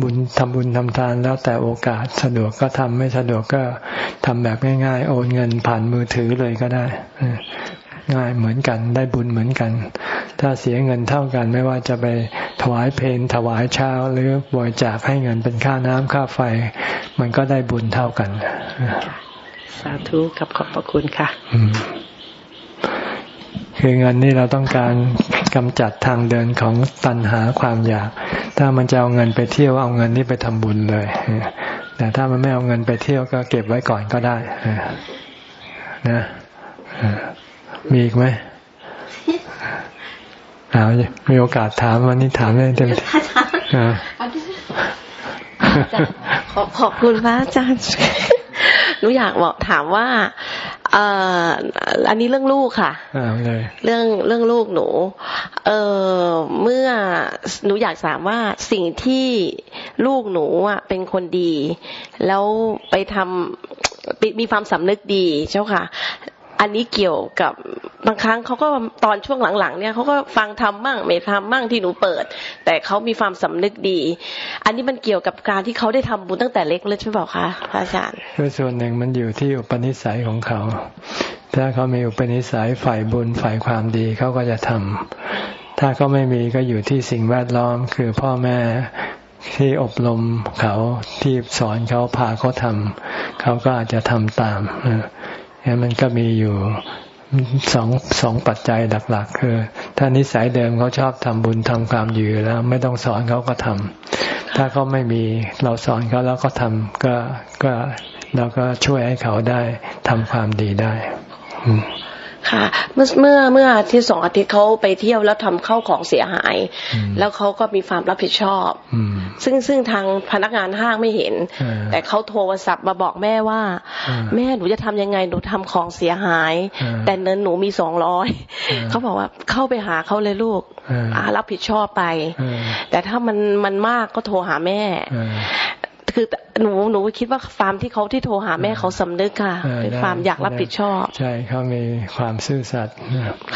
บุญทำบุญทำทานแล้วแต่โอกาสสะดวกก็ทำไม่สะดวกก็ทำแบบง่ายๆ โอนเงินผ่านมือถือเลยก็ได้ ง่ายเหมือนกัน ได้บุญเหมือนกัน ถ้าเสียเงินเท่ากันไม่ว่าจะไปถวายเพลถวายเช้า หรือบริจาคให้เงินเป็นค่าน้ำค่าไฟ มันก็ได้บุญเท่ากัน สาธุกับขอบพระคุณค่ะคือเงินนี่เราต้องการกำจัดทางเดินของตัณหาความอยาก ถ้ามันจะเอาเงินไปเที่ยวเอาเงินนี้ไปทำบุญเลย แต่ถ้ามันไม่เอาเงินไปเที่ยวก็เก็บไว้ก่อนก็ได้นะ มีอีกไหมถามมีโอกาสถามวันนี้ถามได้เต็มที่ขอขอบคุณพระอาจารย์หนูอยากบอกถามว่าอันนี้เรื่องลูกค่ะเรื่องเรื่องลูกหนู เออเมื่อหนูอยากถามว่าสิ่งที่ลูกหนูอะเป็นคนดี แล้วไปทำมีความสำนึกดีเจ้าค่ะ อันนี้เกี่ยวกับบางครั้งเขาก็ตอนช่วงหลังๆเนี่ยเขาก็ฟังทำมั่งไม่ทำมั่งที่หนูเปิด แต่เขามีความสำนึกดี อันนี้มันเกี่ยวกับการที่เขาได้ทำบุญตั้งแต่เล็กเลยใช่ไหมคะพระอาจารย์คือส่วนหนึ่งมันอยู่ที่อุปนิสัยของเขา ถ้าเขามีอุปนิสัยฝ่ายบุญฝ่ายความดีเขาก็จะทำถ้าเขาไม่มีก็อยู่ที่สิ่งแวดล้อมคือพ่อแม่ที่อบรมเขาที่สอนเขาพาเขาทำเขาก็อาจจะทำตาม มันก็มีอยู่สองสองปัจจัยหลักๆ คือ ถ้านิสัยเดิมเขาชอบทำบุญทำความอยู่แล้ว ไม่ต้องสอนเขาก็ทำถ้าเขาไม่มีเราสอนเขาแล้วก็ทำก็ก็เราก็ช่วยให้เขาได้ทำความดีได้ ค่ะ เมื่อเมื่อเมื่อที่สองอาทิตย์เขาไปเที่ยวแล้วทำเข้าของเสียหาย แล้วเขาก็มีความรับผิดชอบ ซึ่งซึ่งทางพนักงานห้างไม่เห็น แต่เขาโทรศัพท์มาบอกแม่ว่า แม่หนูจะทำยังไงหนูทำของเสียหาย แต่เงินหนูมีสองร้อยเขาบอกว่าเข้าไปหาเขาเลยลูกรับผิดชอบไป แต่ถ้ามันมันมากก็โทรหาแม่ คือหนูหนูคิดว่าฟาร์มที่เขาที่โทรหาแม่เขาสำนึกค่ะเป็นฟาร์มอยากรับผิดชอบ ใช่เขามีความซื่อสัตย์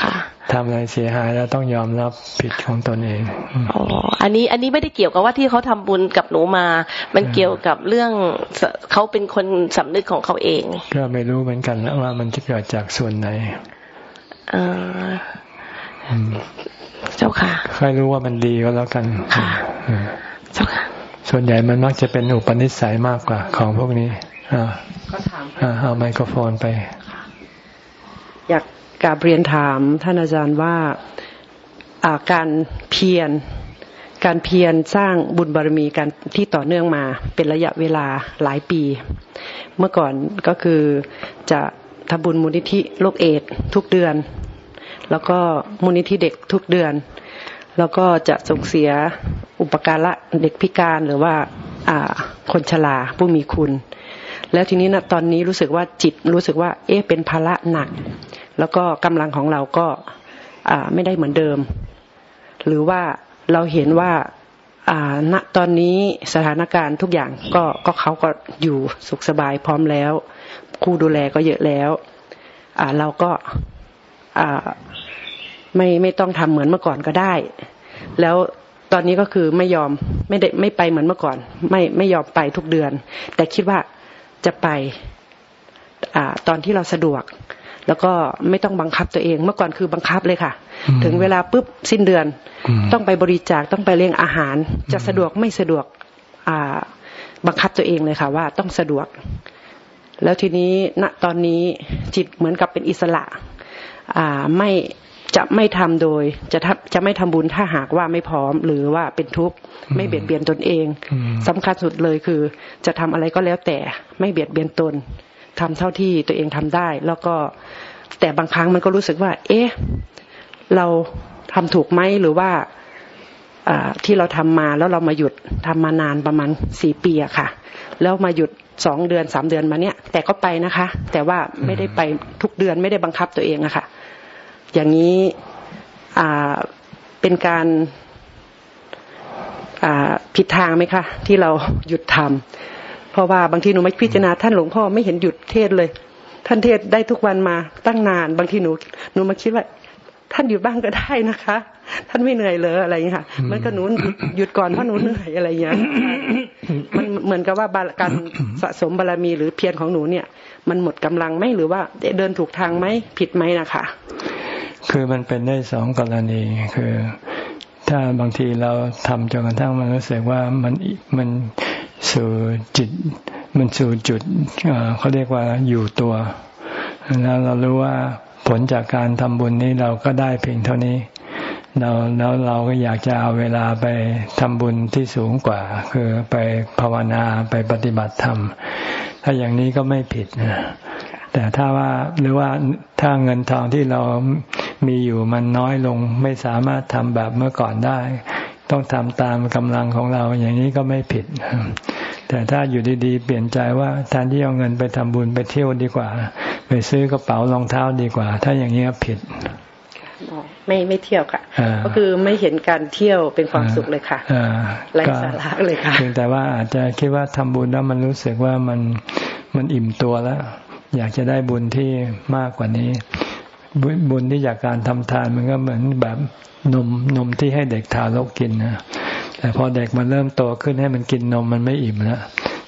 ค่ะทำอะไรเสียหายแล้วต้องยอมรับผิดของตนเองอ๋ออันนี้อันนี้ไม่ได้เกี่ยวกับว่าที่เขาทำบุญกับหนูมา มันเกี่ยวกับเรื่องเขาเป็นคนสำนึกของเขาเอง ก็ไม่รู้เหมือนกันแล้วว่ามันจะเกิดจากส่วนไหนเออเจ้าค่ะใครรู้ว่ามันดีก็แล้วกันค่ะเจ้าค่ะ ส่วนใหญ่มันมักจะเป็นอุปนิสัยมากกว่าของพวกนี้อ่าเอาไมโครโฟนไป อยากกาเรียนถามท่านอาจารย์ว่าาการเพียรการเพียรสร้างบุญบารมีการที่ต่อเนื่องมาเป็นระยะเวลาหลายปี เมื่อก่อนก็คือจะทำบุญมูลนิธิโรคเอดทุกเดือน แล้วก็มูลนิธิเด็กทุกเดือน แล้วก็จะส่งเสียอุปการะเด็กพิการหรือว่าคนชราผู้มีคุณ แล้วทีนี้นะตอนนี้รู้สึกว่าจิตรู้สึกว่า เอ๊ะเป็นภาระหนัก แล้วก็กำลังของเราก็ไม่ได้เหมือนเดิม หรือว่าเราเห็นว่าณตอนนี้สถานการณ์ทุกอย่างก็ก็เขาก็อยู่สุขสบายพร้อมแล้ว คู่ดูแลก็เยอะแล้วเราก็ ไม่ไม่ต้องทำเหมือนเมื่อก่อนก็ได้ แล้วตอนนี้ก็คือไม่ยอมไม่ได้ไม่ไปเหมือนเมื่อก่อน ไม่ไม่ยอมไปทุกเดือน แต่คิดว่าจะไปอ่าตอนที่เราสะดวก แล้วก็ไม่ต้องบังคับตัวเอง เมื่อก่อนคือบังคับเลยค่ะ ถึงเวลาปุ๊บสิ้นเดือน ต้องไปบริจาคต้องไปเลี้ยงอาหาร จะสะดวกไม่สะดวกอ่าบังคับตัวเองเลยค่ะ ว่าต้องสะดวก แล้วทีนี้ณตอนนี้จิตเหมือนกับเป็นอิสระอ่าไม่ จะไม่ทำโดยจะทจะไม่ทำบุญถ้าหากว่าไม่พร้อม หรือว่าเป็นทุกข์ไม่เบียดเบียนตนเองสำคัญสุดเลยคือ จะทำอะไรก็แล้วแต่ไม่เบียดเบียนตนทำเท่าที่ตัวเองทำได้ แล้วก็แต่บางครั้งมันก็รู้สึกว่า เอ๊ะ เราทำถูกไหมหรือว่าที่เราทำมาแล้วเรามาหยุดทำมานานประมาณสี่ปีอะค่ะ แล้วมาหยุดสองเดือนสามเดือนมาเนี้ยแต่ก็ไปนะคะ แต่ว่าไม่ได้ไปทุกเดือนไม่ได้บังคับตัวเองอะค่ะ อย่างนี้อ่าเป็นการอ่าผิดทางไหมคะ ที่เราหยุดทำเพราะว่าบางทีหนูไม่พิจารณาท่านหลวงพ่อไม่เห็นหยุดเทศเลย ท่านเทศได้ทุกวันมาตั้งนาน บางทีหนูหนูมาคิดว่าท่านหยุดบ้างก็ได้นะคะ ท่านไม่เหนื่อยเลยอะไรอย่างนี้ค่ะ มันก็หนูหยุดก่อนเพราะหนูเหนื่อยอะไรอย่างนี้มันเหมือนกับว่าการสะสมบารรมีหรือเพียรของหนูเนี่ย มันหมดกำลังไหมหรือว่าเดินถูกทางไหมผิดไหมนะคะ คือมันเป็นได้สองกรณี คือ ถ้าบางทีเราทำจนกระทั่งมันรู้สึกว่ามันมันสู่จิต มันสู่จุดเขาเรียกว่าอยู่ตัว แล้วเรารู้ว่าผลจากการทำบุญนี้เราก็ได้เพียงเท่านี้เราแล้วเราก็อยากจะเอาเวลาไปทำบุญที่สูงกว่า คือไปภาวนาไปปฏิบัติธรรม ถ้าอย่างนี้ก็ไม่ผิดนะแต่ถ้าว่าหรือว่าถ้าเงินทองที่เรา มีอยู่มันน้อยลงไม่สามารถทำแบบเมื่อก่อนได้ ต้องทำตามกำลังของเราอย่างนี้ก็ไม่ผิด แต่ถ้าอยู่ดีๆ เปลี่ยนใจว่าแทนที่เอาเงินไปทำบุญไปเที่ยวดีกว่า ไปซื้อกระเป๋ารองเท้าดีกว่า ถ้าอย่างนี้ผิดไม่ไม่เที่ยวค่ะ ก็คือไม่เห็นการเที่ยวเป็นความสุขเลยค่ะไร้สาระเลยค่ะเพียงแต่ว่าอาจจะคิดว่าทำบุญแล้วมันรู้สึกว่ามันมันอิ่มตัวแล้ว อยากจะได้บุญที่มากกว่านี้ บุญที่จากการทำทานมันก็เหมือนแบบนมนมที่ให้เด็กทารกกินนะแต่พอเด็กมันเริ่มโตขึ้นให้มันกินนมมันไม่อิ่มแล้ว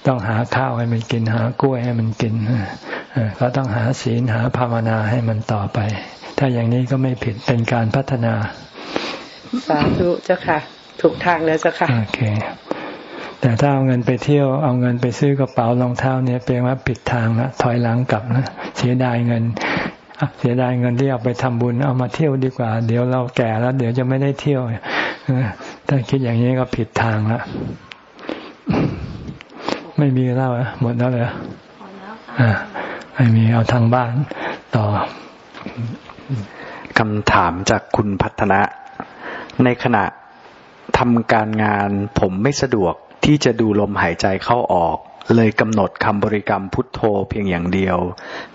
ต้องหาข้าวให้มันกินหากล้วยให้มันกินก็ต้องหาศีลหาภาวนาให้มันต่อไป ถ้าอย่างนี้ก็ไม่ผิดเป็นการพัฒนา สาธุเจ้าค่ะ ถูกทางแล้วเจ้าค่ะโอเค แต่ถ้าเอาเงินไปเที่ยวเอาเงินไปซื้อกระเป๋ารองเท้าเนี่ยเปลว่าผิดทางนะถอยหลังกลับนะเสียดายเงิน เสียดายเงินที่เอาไปทำบุญเอามาเที่ยวดีกว่า เดี๋ยวเราแก่แล้ว เดี๋ยวจะไม่ได้เที่ยวถ้าคิดอย่างนี้ก็ผิดทางละไม่มีแล้วอะหมดแล้วเลยอ่าไม่มีเอาทางบ้านต่อคำถามจากคุณพัฒนะ ในขณะทำการงานผมไม่สะดวกที่จะดูลมหายใจเข้าออก เลยกำหนดคำบริกรรมพุทโธเพียงอย่างเดียว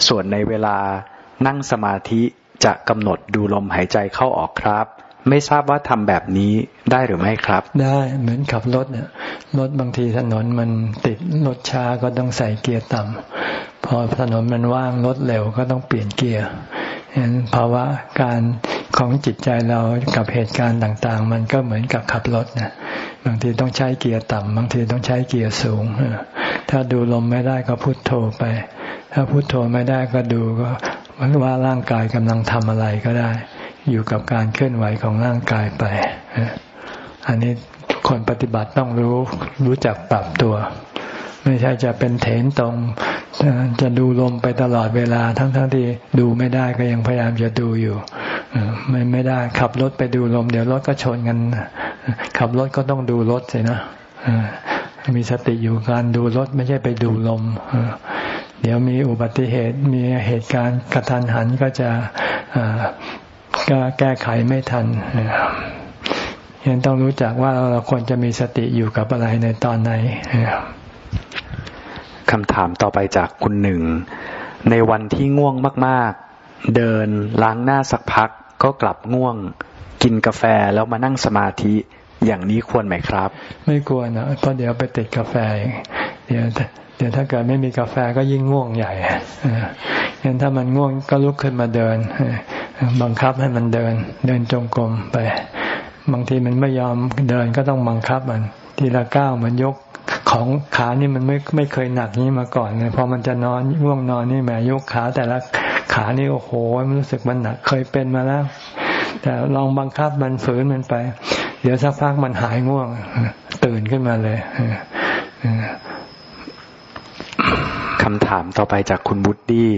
ส่วนในเวลา นั่งสมาธิจะกำหนดดูลมหายใจเข้าออกครับ ไม่ทราบว่าทำแบบนี้ได้หรือไม่ครับ ได้เหมือนขับรถเนี่ยรถบางทีถนนมันติดรถช้าก็ต้องใส่เกียร์ต่ำพอถนนมันว่างรถเร็วก็ต้องเปลี่ยนเกียร์เห็นภาวะการของจิตใจเรากับเหตุการณ์ต่างๆ มันก็เหมือนกับขับรถนะบางทีต้องใช้เกียร์ต่ำบางทีต้องใช้เกียร์สูง ถ้าดูลมไม่ได้ก็พุโทโธไป ถ้าพุโทโธไม่ได้ก็ดูก็ ว่าร่างกายกำลังทำอะไรก็ได้ อยู่กับการเคลื่อนไหวของร่างกายไป อันนี้คนปฏิบัติต้องรู้รู้จักปรับตัว ไม่ใช่จะเป็นเถนตรง จะดูลมไปตลอดเวลา ทั้งๆทที่ดูไม่ได้ก็ยังพยายามจะดูอยู่ไม่ไม่ได้ ขับรถไปดูลม เดี๋ยวรถก็ชนกัน ขับรถก็ต้องดูรถสินะมีสติอยู่การดูรถไม่ใช่ไปดูลม เดี๋ยวมีอุบัติเหตุมีเหตุการณ์กระทันหันก็จะก็แก้ไขไม่ทันยังต้องรู้จักว่าเราควรจะมีสติอยู่กับอะไรในตอนไหนคำถามต่อไปจากคุณหนึ่ง ในวันที่ง่วงมาก ๆ เดินล้างหน้าสักพักก็กลับง่วง กินกาแฟแล้วมานั่งสมาธิอย่างนี้ควรไหมครับ ไม่ควรนะเพราะเดี๋ยวไปติดกาแฟเดี๋ยว เดี๋ยวถ้าเกิดไม่มีกาแฟก็ยิ่งง่วงใหญ่งั้นถ้ามันง่วงก็ลุกขึ้นมาเดิน บังคับให้มันเดิน เดินจงกรมไป บางทีมันไม่ยอมเดินก็ต้องบังคับมัน ทีละก้าวมันยกของขานี่มันไม่ไม่เคยหนักนี้มาก่อนเลยพอมันจะนอนง่วงนอนนี่แหมยกขาแต่ละขานี่โอ้โหมันรู้สึกมันหนักเคยเป็นมาแล้ว แต่ลองบังคับมันฝืนมันไป เดี๋ยวสักพักมันหายง่วง ตื่นขึ้นมาเลย คำถามต่อไปจากคุณบุตดี้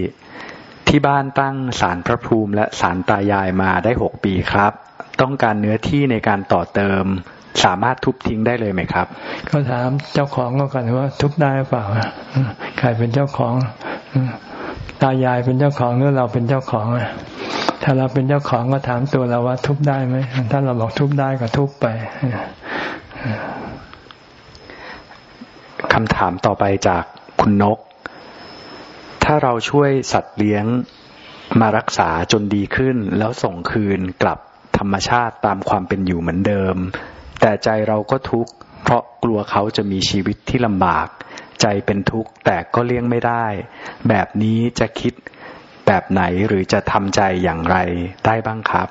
ที่บ้านตั้งสารพระภูมิและสารตายายมาได้หกปีครับ ต้องการเนื้อที่ในการต่อเติม สามารถทุบทิ้งได้เลยไหมครับ ก็ถามเจ้าของก็กันว่า ทุบได้เปล่าใครเป็นเจ้าของตายายเป็นเจ้าของหรือเราเป็นเจ้าของถ้าเราเป็นเจ้าของก็ถามตัวเราว่า ทุบได้ไหมถ้าเราบอกทุบได้ก็ทุบไปคำถามต่อไปจากคุณนก ถ้าเราช่วยสัตว์เลี้ยงมารักษาจนดีขึ้น แล้วส่งคืนกลับธรรมชาติตามความเป็นอยู่เหมือนเดิม แต่ใจเราก็ทุกข์เพราะกลัวเขาจะมีชีวิตที่ลำบาก ใจเป็นทุกข์แต่ก็เลี้ยงไม่ได้ แบบนี้จะคิดแบบไหนหรือจะทำใจอย่างไรได้บ้างครับ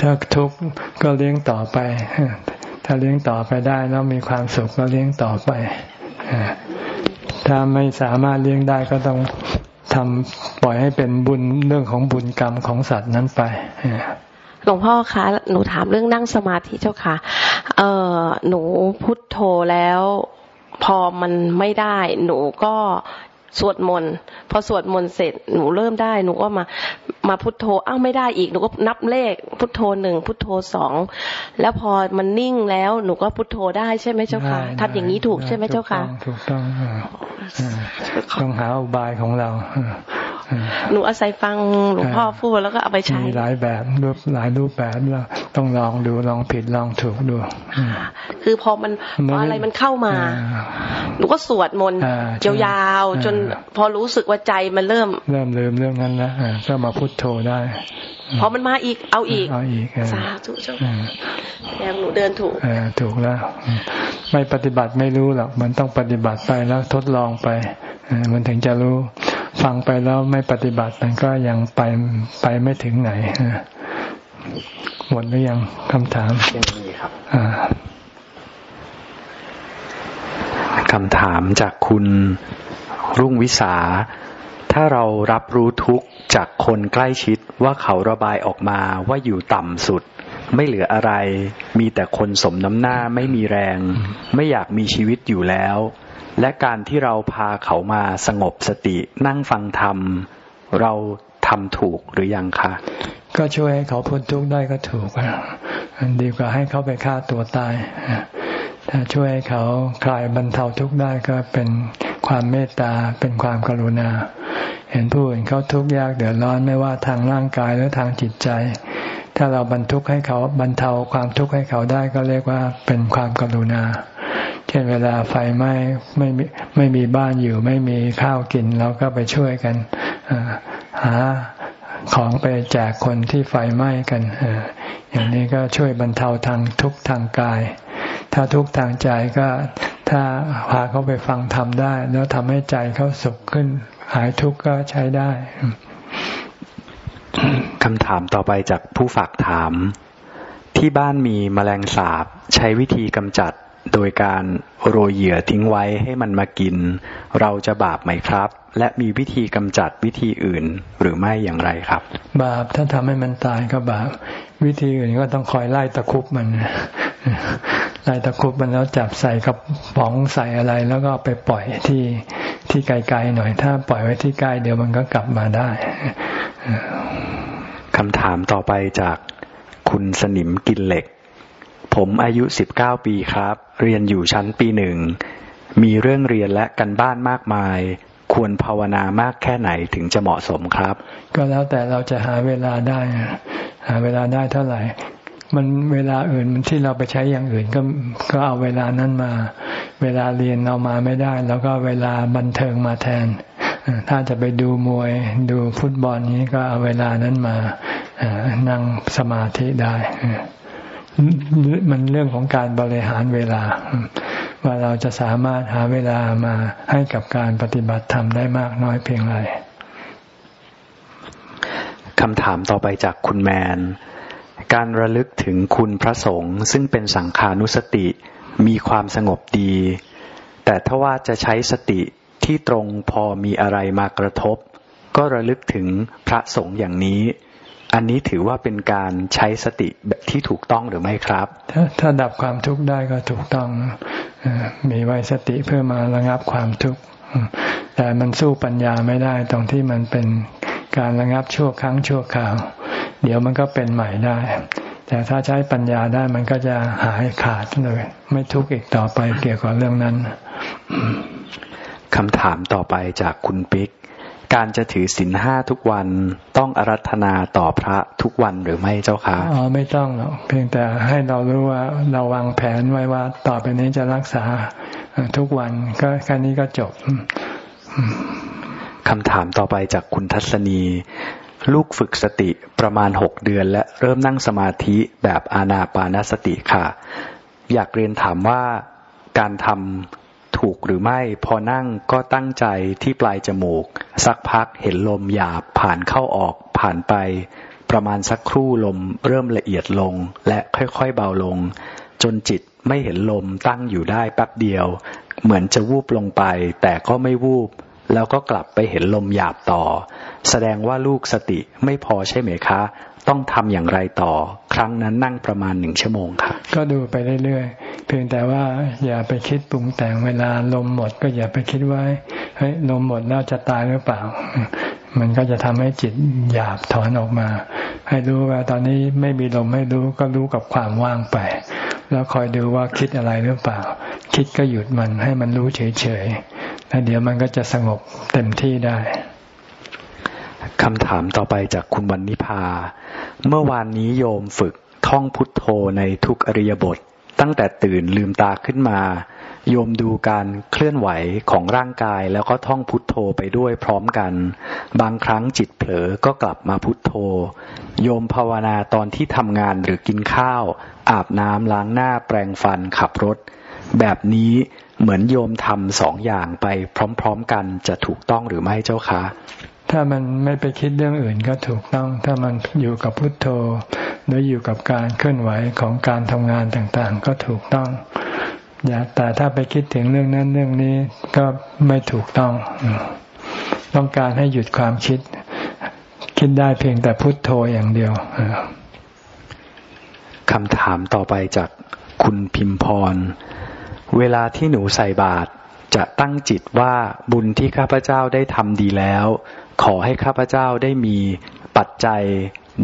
ถ้าทุกข์ก็เลี้ยงต่อไป ถ้าเลี้ยงต่อไปได้แล้วมีความสุขก็เลี้ยงต่อไป ถ้าไม่สามารถเลี้ยงได้ก็ต้องทำปล่อยให้เป็นบุญเรื่องของบุญกรรมของสัตว์นั้นไปหลวงพ่อคะ หนูถามเรื่องนั่งสมาธิเจ้าค่ะ เออหนูพุทโธแล้ว พอมันไม่ได้ หนูก็ สวดมนต์พอสวดมนต์เสร็จหนูเริ่มได้หนูก็มามาพุทโธอ้าวไม่ได้อีกหนูก็นับเลขพุทโธหนึ่งพุทโธสองแล้วพอมันนิ่งแล้วหนูก็พุทโธได้ใช่ไหมเจ้าค่ะทำอย่างนี้ถูกใช่ไหมเจ้าค่ะถูกต้องต้องหาอุบายของเรา หนูอาศัยฟังหลวงพ่อพูดแล้วก็เอาไปใช้มีหลายแบบรูปหลายรูปแบบเราต้องลองดูลองผิดลองถูกดูคือพอมันพออะไรมันเข้ามาหนูก็สวดมนต์ยาวๆจนพอรู้สึกว่าใจมันเริ่ม เริ่มลืมเรื่องนั้นแล้วก็มาพุทโธได้ พอมันมาอีกเอาอีกเอาอีกสาธุเจ้าแล้วหนูเดินถูกถูกแล้ว ไม่ปฏิบัติไม่รู้หรอกมันต้องปฏิบัติไปแล้วทดลองไปมันถึงจะรู้ฟังไปแล้วไม่ปฏิบัติมันก็ยังไปไปไม่ถึงไหนหมดหรือยังคำถามยังมีครับคำถามจากคุณรุ่งวิสา ถ้าเรารับรู้ทุกข์จากคนใกล้ชิดว่าเขาระบายออกมาว่าอยู่ต่ำสุด ไม่เหลืออะไร มีแต่คนสมน้ำหน้าไม่มีแรง ไม่อยากมีชีวิตอยู่แล้ว และการที่เราพาเขามาสงบสตินั่งฟังธรรม เราทำถูกหรือยังคะ ก็ช่วยให้เขาพ้นทุกข์ได้ก็ถูกดีกว่าให้เขาไปฆ่าตัวตายถ้าช่วยให้เขาคลายบรรเทาทุกข์ได้ก็เป็น ความเมตตาเป็นความกรุณา เห็นผู้อื่นเขาทุกข์ยากเดือดร้อนไม่ว่าทางร่างกายหรือทางจิตใจ ถ้าเราบรรทุกให้เขาบรรเทาความทุกข์ให้เขาได้ก็เรียกว่าเป็นความกรุณา เช่นเวลาไฟไหม้ไม่มีไม่มีบ้านอยู่ ไม่มีข้าวกินเราก็ไปช่วยกันหาของไปแจกคนที่ไฟไหม้กันอย่างนี้ก็ช่วยบรรเทาทางทุกข์ทางกาย ถ้าทุกทางใจก็ถ้าพาเขาไปฟังทำได้ แล้วทำให้ใจเขาสุขขึ้น หายทุกข์ก็ใช้ได้คำถามต่อไปจากผู้ฝากถาม ที่บ้านมีแมลงสาบ ใช้วิธีกำจัดโดยการโรยเหยื่อทิ้งไว้ให้มันมากิน เราจะบาปไหมครับ และมีวิธีกำจัดวิธีอื่นหรือไม่อย่างไรครับ บาปถ้าทำให้มันตายก็บาป วิธีอื่นก็ต้องคอยไล่ตะคุบมันไล่ตะคุบมันแล้วจับใส่กับป๋องใส่อะไรแล้วก็ไปปล่อยที่ที่ไกลๆหน่อย ถ้าปล่อยไว้ที่ใกล้เดี๋ยวมันก็กลับมาได้คำถามต่อไปจากคุณสนิมกินเหล็ก ผมอายุสิบเก้าปีครับ เรียนอยู่ชั้นปีหนึ่ง มีเรื่องเรียนและกันบ้านมากมาย ควรภาวนามากแค่ไหนถึงจะเหมาะสมครับ ก็แล้วแต่เราจะหาเวลาได้ หาเวลาได้เท่าไหร่ มันเวลาอื่นที่เราไปใช้อย่างอื่นก็ก็เอาเวลานั้นมา เวลาเรียนเรามาไม่ได้ แล้วก็เวลาบันเทิงมาแทน ถ้าจะไปดูมวยดูฟุตบอลนี้ก็เอาเวลานั้นมานั่งสมาธิได้มันเรื่องของการบริหารเวลา ว่าเราจะสามารถหาเวลามาให้กับการปฏิบัติธรรมได้มากน้อยเพียงไรคำถามต่อไปจากคุณแมน การระลึกถึงคุณพระสงฆ์ซึ่งเป็นสังขานุสติมีความสงบดี แต่ถ้าว่าจะใช้สติที่ตรงพอมีอะไรมากระทบ ก็ระลึกถึงพระสงฆ์อย่างนี้ อันนี้ถือว่าเป็นการใช้สติแบบที่ถูกต้องหรือไม่ครับถ้าถ้าดับความทุกข์ได้ก็ถูกต้อง มีไว้สติเพื่อมาระงับความทุกข์ แต่มันสู้ปัญญาไม่ได้ตรงที่มันเป็นการระงับชั่วครั้งชั่วคราว เดี๋ยวมันก็เป็นใหม่ได้ แต่ถ้าใช้ปัญญาได้มันก็จะหายขาดเลย ไม่ทุกข์อีกต่อไปเกี่ยวกับเรื่องนั้นคำถามต่อไปจากคุณปิ๊ก การจะถือศีลห้าทุกวันต้องอารัธนาต่อพระทุกวันหรือไม่เจ้าคะอ๋อไม่ต้องหรอกเพียงแต่ให้เรารู้ว่าเราวางแผนไว้ว่า ต่อไปนี้จะรักษาทุกวันก็แค่นี้ก็จบคำถามต่อไปจากคุณทัศนีลูกฝึกสติประมาณหกเดือน และเริ่มนั่งสมาธิแบบอานาปานสติค่ะ อยากเรียนถามว่าการทำ ถูกหรือไม่ พอนั่งก็ตั้งใจที่ปลายจมูก สักพักเห็นลมหยาบผ่านเข้าออกผ่านไป ประมาณสักครู่ลมเริ่มละเอียดลงและค่อยๆเบาลง จนจิตไม่เห็นลมตั้งอยู่ได้แป๊บเดียว เหมือนจะวูบลงไป แต่ก็ไม่วูบ แล้วก็กลับไปเห็นลมหยาบต่อ แสดงว่าลูกสติไม่พอใช่ไหมคะ ต้องทำอย่างไรต่อ ครั้งนั้นนั่งประมาณหนึ่งชั่วโมงค่ะ ก็ดูไปเรื่อยๆ เพียงแต่ว่าอย่าไปคิดปรุงแต่งเวลาลมหมดก็อย่าไปคิดว่าเฮ้ยลมหมดแล้วจะตายหรือเปล่า มันก็จะทำให้จิตหยาบถอนออกมา ให้รู้ว่าตอนนี้ไม่มีลมให้รู้ก็รู้กับความว่างไป แล้วคอยดูว่าคิดอะไรหรือเปล่า คิดก็หยุดมันให้มันรู้เฉยๆแล้วเดี๋ยวมันก็จะสงบเต็มที่ได้คำถามต่อไปจากคุณวันนิพา เมื่อวานนี้โยมฝึกท่องพุทโธในทุกอริยบท ตั้งแต่ตื่นลืมตาขึ้นมา โยมดูการเคลื่อนไหวของร่างกายแล้วก็ท่องพุทโธไปด้วยพร้อมกัน บางครั้งจิตเผลอก็กลับมาพุทโธ โยมภาวนาตอนที่ทำงานหรือกินข้าว อาบน้ำล้างหน้าแปรงฟันขับรถ แบบนี้เหมือนโยมทำสองอย่างไปพร้อม ๆ กันจะถูกต้องหรือไม่เจ้าคะ ถ้ามันไม่ไปคิดเรื่องอื่นก็ถูกต้อง ถ้ามันอยู่กับพุทโธ หรืออยู่กับการเคลื่อนไหวของการทำงานต่างๆ ก็ถูกต้องอย่าแต่ถ้าไปคิดถึงเรื่องนั้นเรื่องนี้ก็ไม่ถูกต้อง ต้องการให้หยุดความคิด คิดได้เพียงแต่พุทโธอย่างเดียวคำถามต่อไปจากคุณพิมพร เวลาที่หนูใส่บาตรจะตั้งจิตว่าบุญที่ข้าพเจ้าได้ทำดีแล้ว ขอให้ข้าพเจ้าได้มีปัจจัย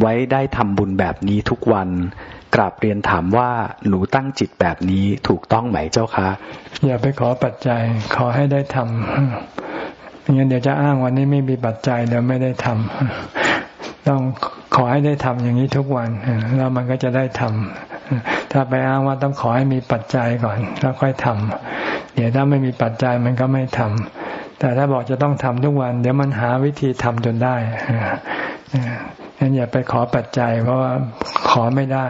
ไว้ได้ทำบุญแบบนี้ทุกวัน กราบเรียนถามว่าหนูตั้งจิตแบบนี้ถูกต้องไหมเจ้าคะ อย่าไปขอปัจจัย ขอให้ได้ทำงั้นเดี๋ยวจะอ้างวันนี้ไม่มีปัจจัยเดี๋ยวไม่ได้ทำต้องขอให้ได้ทำอย่างนี้ทุกวันแล้วมันก็จะได้ทำถ้าไปอ้างว่าต้องขอให้มีปัจจัยก่อน แล้วค่อยทำเดี๋ยวถ้าไม่มีปัจจัยมันก็ไม่ทำ แต่ถ้าบอกจะต้องทำทุกวัน เดี๋ยวมันหาวิธีทำจนได้งั้นอย่าไปขอปัจจัย เพราะว่าขอไม่ได้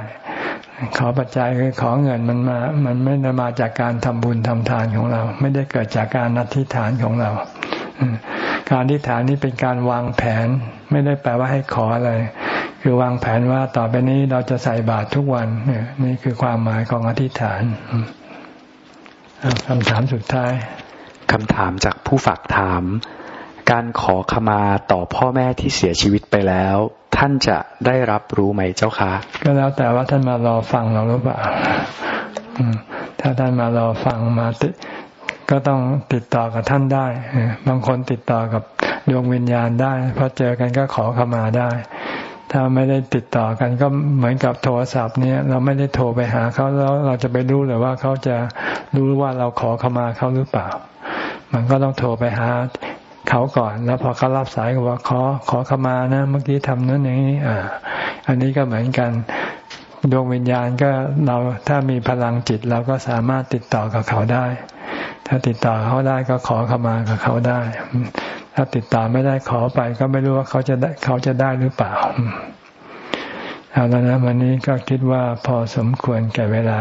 ขอปัจจัยคือขอเงินมันมา มันไม่ได้มาจากการทำบุญทำทานของเรา ไม่ได้เกิดจากการอธิษฐานของเรา การอธิษฐานนี้เป็นการวางแผน ไม่ได้แปลว่าให้ขออะไร คือวางแผนว่าต่อไปนี้เราจะใส่บาตรทุกวันนี่คือความหมายของอธิษฐานคำถามสุดท้าย คำถามจากผู้ฝากถาม การขอขมาต่อพ่อแม่ที่เสียชีวิตไปแล้ว ท่านจะได้รับรู้ไหมเจ้าคะ ก็แล้วแต่ว่าท่านมารอฟังเราหรือเปล่าถ้าท่านมารอฟังมาติก็ต้องติดต่อกับท่านได้ บางคนติดต่อกับดวงวิญญาณได้พอเจอกันก็ขอขมาได้ ถ้าไม่ได้ติดต่อกันก็เหมือนกับโทรศัพท์เนี่ยเราไม่ได้โทรไปหาเขาแล้วเราจะไปรู้หรือว่าเขาจะรู้ว่าเราขอขมาเขาหรือเปล่า มันก็ต้องโทรไปหาเขาก่อน แล้วพอเขารับสายก็ว่าขอขอขมานะเมื่อกี้ทำนั้นอย่างนี้อ่าอันนี้ก็เหมือนกันดวงวิญญาณก็เราถ้ามีพลังจิตเราก็สามารถติดต่อกับเขาได้ ถ้าติดต่อเขาได้ก็ขอขมากับเขาได้ ถ้าติดต่อไม่ได้ขอไป ก็ไม่รู้ว่าเขาจะได้เขาจะได้หรือเปล่าเอาแล้วนะวันนี้ก็คิดว่าพอสมควรแก่เวลา